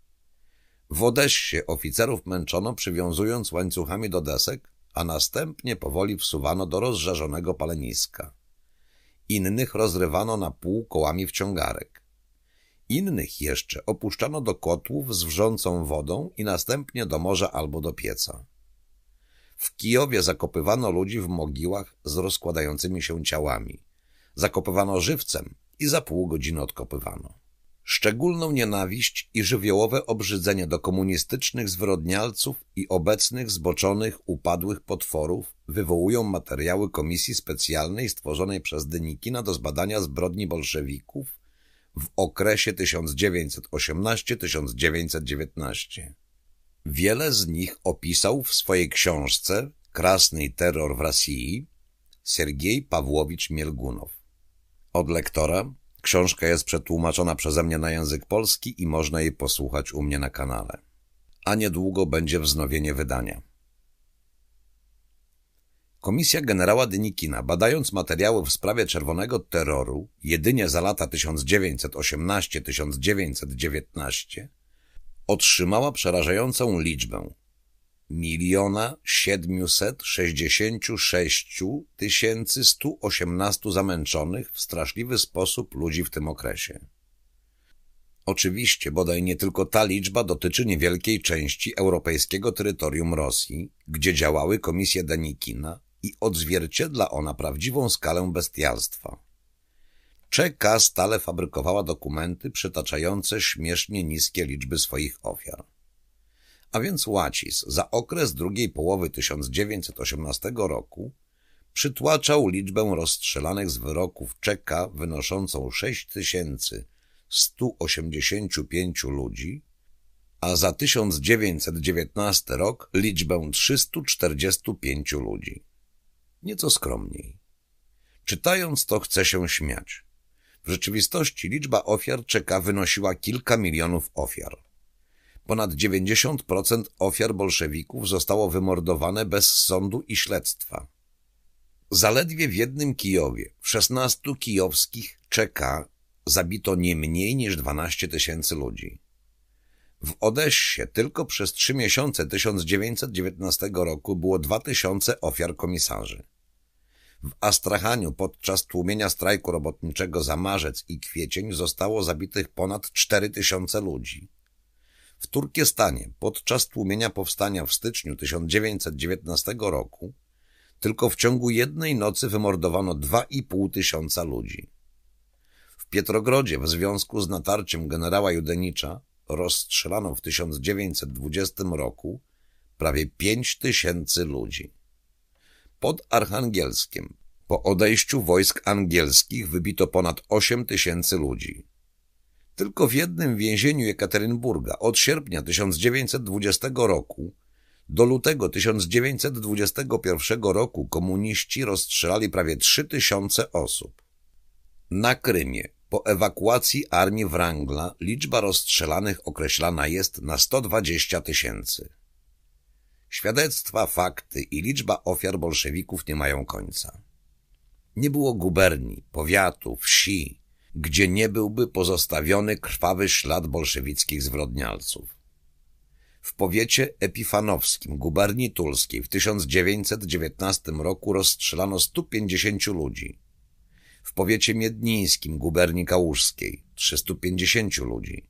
W Odessie oficerów męczono przywiązując łańcuchami do desek, a następnie powoli wsuwano do rozżarzonego paleniska. Innych rozrywano na pół kołami wciągarek. Innych jeszcze opuszczano do kotłów z wrzącą wodą i następnie do morza albo do pieca. W Kijowie zakopywano ludzi w mogiłach z rozkładającymi się ciałami. Zakopywano żywcem i za pół godziny odkopywano. Szczególną nienawiść i żywiołowe obrzydzenie do komunistycznych zwyrodnialców i obecnych zboczonych, upadłych potworów wywołują materiały Komisji Specjalnej stworzonej przez Denikina do zbadania zbrodni bolszewików w okresie 1918-1919. Wiele z nich opisał w swojej książce Krasny terror w Rosji Sergiej Pawłowicz Mielgunow. Od lektora Książka jest przetłumaczona przeze mnie na język polski i można jej posłuchać u mnie na kanale. A niedługo będzie wznowienie wydania. Komisja generała Dynikina, badając materiały w sprawie czerwonego terroru jedynie za lata 1918-1919, otrzymała przerażającą liczbę miliona siedmiuset sześćdziesięciu sześciu tysięcy stu osiemnastu zamęczonych w straszliwy sposób ludzi w tym okresie. Oczywiście bodaj nie tylko ta liczba dotyczy niewielkiej części europejskiego terytorium Rosji, gdzie działały komisje Danikina i odzwierciedla ona prawdziwą skalę bestialstwa. Czeka stale fabrykowała dokumenty przytaczające śmiesznie niskie liczby swoich ofiar a więc Łacis za okres drugiej połowy 1918 roku przytłaczał liczbę rozstrzelanych z wyroków czeka wynoszącą 6185 ludzi, a za 1919 rok liczbę 345 ludzi. Nieco skromniej. Czytając to chce się śmiać. W rzeczywistości liczba ofiar czeka wynosiła kilka milionów ofiar. Ponad 90% ofiar bolszewików zostało wymordowane bez sądu i śledztwa. Zaledwie w jednym Kijowie, w 16 kijowskich czeka zabito nie mniej niż 12 tysięcy ludzi. W Odessie tylko przez trzy miesiące 1919 roku było 2000 ofiar komisarzy. W Astrachaniu podczas tłumienia strajku robotniczego za marzec i kwiecień zostało zabitych ponad 4000 ludzi. W Turkestanie podczas tłumienia powstania w styczniu 1919 roku tylko w ciągu jednej nocy wymordowano 2,5 tysiąca ludzi. W Pietrogrodzie w związku z natarciem generała Judenicza rozstrzelano w 1920 roku prawie 5 tysięcy ludzi. Pod Archangelskiem po odejściu wojsk angielskich wybito ponad 8 tysięcy ludzi. Tylko w jednym więzieniu Jekaterynburga od sierpnia 1920 roku do lutego 1921 roku komuniści rozstrzelali prawie 3 tysiące osób. Na Krymie po ewakuacji armii Wrangla liczba rozstrzelanych określana jest na 120 tysięcy. Świadectwa, fakty i liczba ofiar bolszewików nie mają końca. Nie było guberni, powiatu, wsi, gdzie nie byłby pozostawiony krwawy ślad bolszewickich zbrodnialców. W powiecie epifanowskim guberni tulskiej w 1919 roku rozstrzelano 150 ludzi. W powiecie miednińskim guberni kałużskiej 350 ludzi.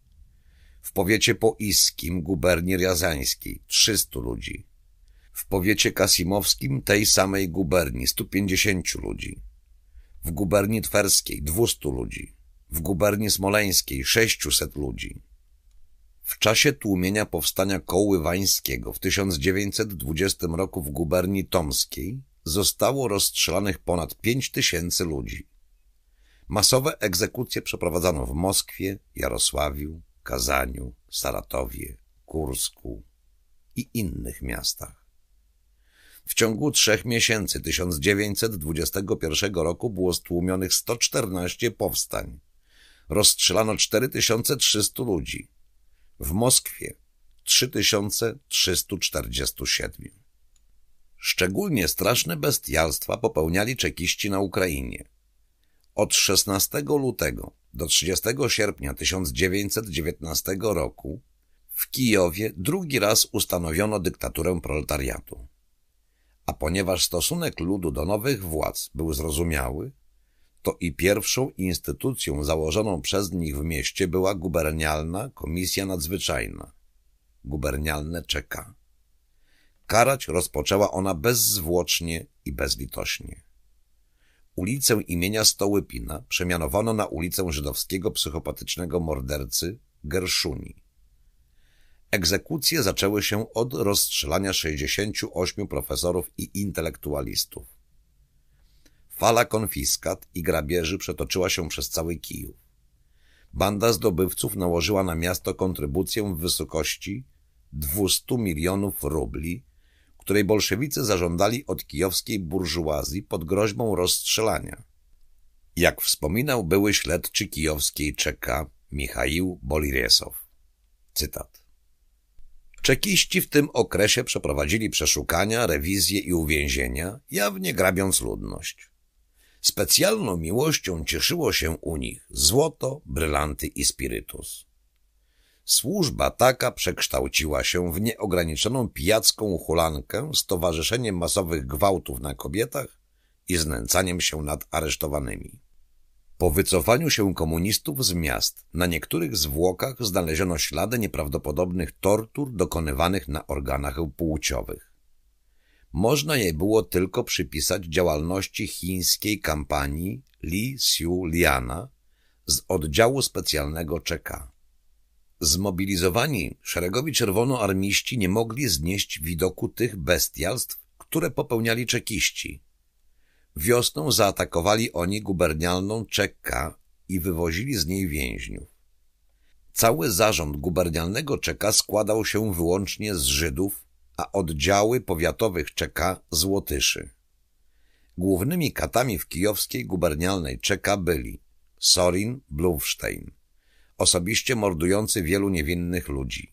W powiecie poiskim guberni riazańskiej 300 ludzi. W powiecie kasimowskim tej samej guberni 150 ludzi. W guberni twerskiej 200 ludzi. W guberni smoleńskiej 600 ludzi. W czasie tłumienia powstania koływańskiego w 1920 roku w guberni tomskiej zostało rozstrzelanych ponad 5 tysięcy ludzi. Masowe egzekucje przeprowadzano w Moskwie, Jarosławiu, Kazaniu, Saratowie, Kursku i innych miastach. W ciągu trzech miesięcy 1921 roku było stłumionych 114 powstań. Rozstrzelano 4300 ludzi. W Moskwie 3347. Szczególnie straszne bestialstwa popełniali czekiści na Ukrainie. Od 16 lutego do 30 sierpnia 1919 roku w Kijowie drugi raz ustanowiono dyktaturę proletariatu. A ponieważ stosunek ludu do nowych władz był zrozumiały, to i pierwszą instytucją założoną przez nich w mieście była gubernialna komisja nadzwyczajna, gubernialne czeka. Karać rozpoczęła ona bezzwłocznie i bezlitośnie. Ulicę imienia Stołypina przemianowano na ulicę żydowskiego psychopatycznego mordercy Gerszuni. Egzekucje zaczęły się od rozstrzelania 68 profesorów i intelektualistów. Fala konfiskat i grabieży przetoczyła się przez cały Kijów. Banda zdobywców nałożyła na miasto kontrybucję w wysokości 200 milionów rubli, której bolszewicy zażądali od kijowskiej burżuazji pod groźbą rozstrzelania. Jak wspominał były śledczy kijowskiej czeka Michaił Boliriesow. Cytat. Czekiści w tym okresie przeprowadzili przeszukania, rewizje i uwięzienia, jawnie grabiąc ludność. Specjalną miłością cieszyło się u nich złoto, brylanty i spirytus. Służba taka przekształciła się w nieograniczoną pijacką hulankę z towarzyszeniem masowych gwałtów na kobietach i znęcaniem się nad aresztowanymi. Po wycofaniu się komunistów z miast na niektórych zwłokach znaleziono ślady nieprawdopodobnych tortur dokonywanych na organach płciowych. Można je było tylko przypisać działalności chińskiej kampanii Li Xiu Liana z oddziału specjalnego czeka. Zmobilizowani szeregowi czerwonoarmiści nie mogli znieść widoku tych bestialstw, które popełniali czekiści. Wiosną zaatakowali oni gubernialną Czeka i wywozili z niej więźniów. Cały zarząd gubernialnego Czeka składał się wyłącznie z Żydów, a oddziały powiatowych Czeka z Łotyszy. Głównymi katami w kijowskiej gubernialnej Czeka byli Sorin Blumstein, osobiście mordujący wielu niewinnych ludzi.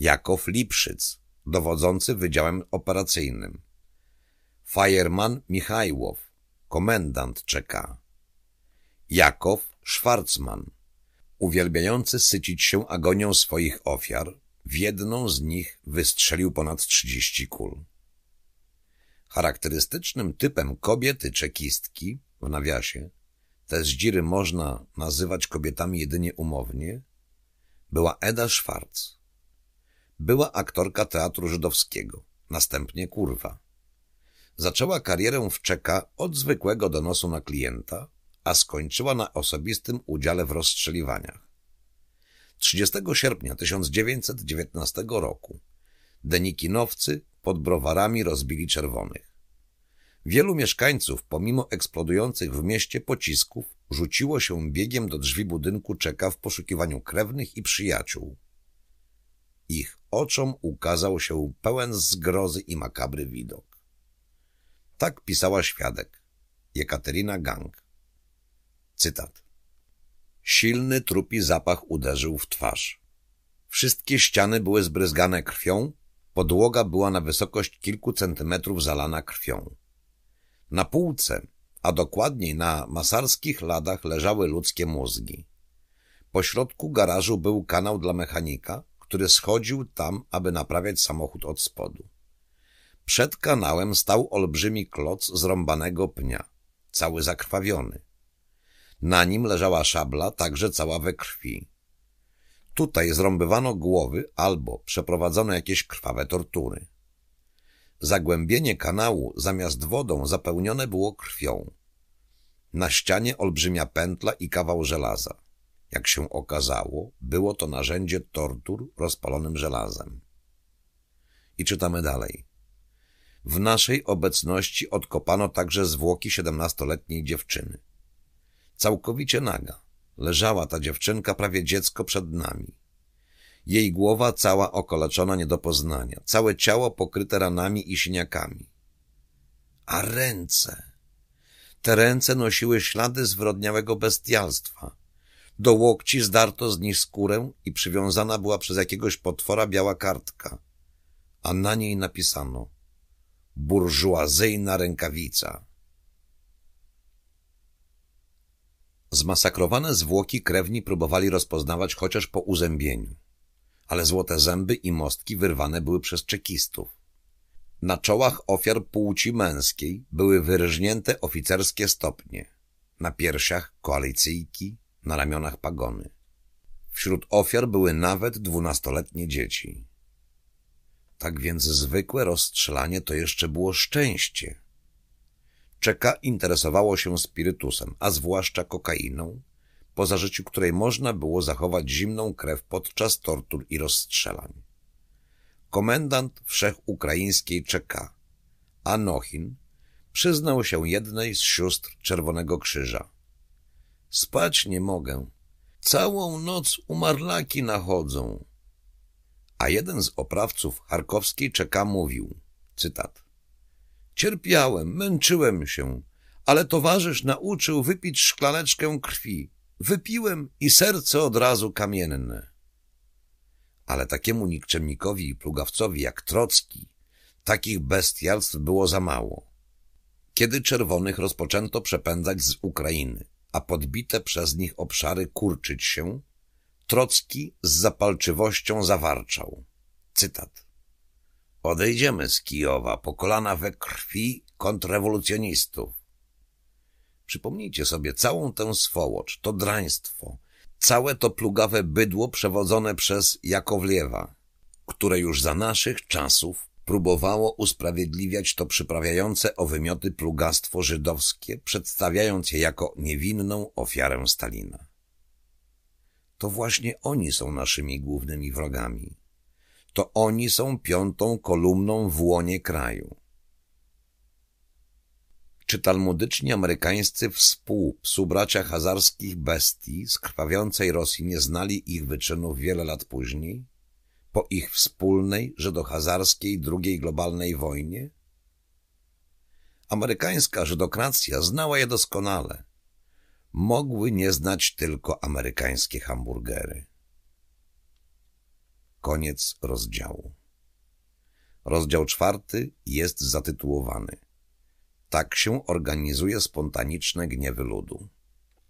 Jakow Lipszyc, dowodzący wydziałem operacyjnym. Fajerman Michajłow, komendant czeka. Jakow Schwarzman, uwielbiający sycić się agonią swoich ofiar, w jedną z nich wystrzelił ponad trzydzieści kul. Charakterystycznym typem kobiety czekistki, w nawiasie, te zdziry można nazywać kobietami jedynie umownie, była Eda Schwarz. Była aktorka teatru żydowskiego, następnie kurwa. Zaczęła karierę w Czeka od zwykłego donosu na klienta, a skończyła na osobistym udziale w rozstrzeliwaniach. 30 sierpnia 1919 roku denikinowcy pod browarami rozbili czerwonych. Wielu mieszkańców, pomimo eksplodujących w mieście pocisków, rzuciło się biegiem do drzwi budynku czeka w poszukiwaniu krewnych i przyjaciół. Ich oczom ukazał się pełen zgrozy i makabry widok. Tak pisała świadek Jekaterina Gang. Cytat. Silny trupi zapach uderzył w twarz. Wszystkie ściany były zbryzgane krwią, podłoga była na wysokość kilku centymetrów zalana krwią. Na półce, a dokładniej na masarskich ladach leżały ludzkie mózgi. Po środku garażu był kanał dla mechanika, który schodził tam, aby naprawiać samochód od spodu. Przed kanałem stał olbrzymi kloc zrąbanego pnia, cały zakrwawiony. Na nim leżała szabla, także cała we krwi. Tutaj zrąbywano głowy albo przeprowadzono jakieś krwawe tortury. Zagłębienie kanału zamiast wodą zapełnione było krwią. Na ścianie olbrzymia pętla i kawał żelaza. Jak się okazało, było to narzędzie tortur rozpalonym żelazem. I czytamy dalej. W naszej obecności odkopano także zwłoki siedemnastoletniej dziewczyny. Całkowicie naga. Leżała ta dziewczynka prawie dziecko przed nami. Jej głowa cała okoleczona nie do poznania, całe ciało pokryte ranami i siniakami. A ręce! Te ręce nosiły ślady zwrodniałego bestialstwa. Do łokci zdarto z nich skórę i przywiązana była przez jakiegoś potwora biała kartka, a na niej napisano burżuazyjna rękawica. Zmasakrowane zwłoki krewni próbowali rozpoznawać chociaż po uzębieniu, ale złote zęby i mostki wyrwane były przez czekistów. Na czołach ofiar płci męskiej były wyrżnięte oficerskie stopnie, na piersiach koalicyjki, na ramionach pagony. Wśród ofiar były nawet dwunastoletnie dzieci. Tak więc zwykłe rozstrzelanie to jeszcze było szczęście. Czeka interesowało się spirytusem, a zwłaszcza kokainą, po zażyciu której można było zachować zimną krew podczas tortur i rozstrzelań. Komendant wszechukraińskiej czeka, Anochin, przyznał się jednej z sióstr Czerwonego Krzyża. Spać nie mogę. Całą noc umarlaki nachodzą. A jeden z oprawców charkowskiej czeka mówił, cytat, Cierpiałem, męczyłem się, ale towarzysz nauczył wypić szklaneczkę krwi. Wypiłem i serce od razu kamienne. Ale takiemu nikczemnikowi i plugawcowi jak Trocki takich bestialstw było za mało. Kiedy czerwonych rozpoczęto przepędzać z Ukrainy, a podbite przez nich obszary kurczyć się, Trocki z zapalczywością zawarczał. Cytat. Odejdziemy z Kijowa po kolana we krwi kontrrewolucjonistów. Przypomnijcie sobie całą tę swołocz, to draństwo, całe to plugawe bydło przewodzone przez Jakowliewa, które już za naszych czasów próbowało usprawiedliwiać to przyprawiające o wymioty plugastwo żydowskie, przedstawiając je jako niewinną ofiarę Stalina. To właśnie oni są naszymi głównymi wrogami to oni są piątą kolumną w łonie kraju. Czy talmudyczni amerykańscy współpsubracia hazarskich bestii z krwawiącej Rosji nie znali ich wyczynów wiele lat później? Po ich wspólnej, żydohazarskiej drugiej globalnej wojnie? Amerykańska żydokracja znała je doskonale. Mogły nie znać tylko amerykańskie hamburgery. Koniec rozdziału. Rozdział czwarty jest zatytułowany Tak się organizuje spontaniczne gniewy ludu.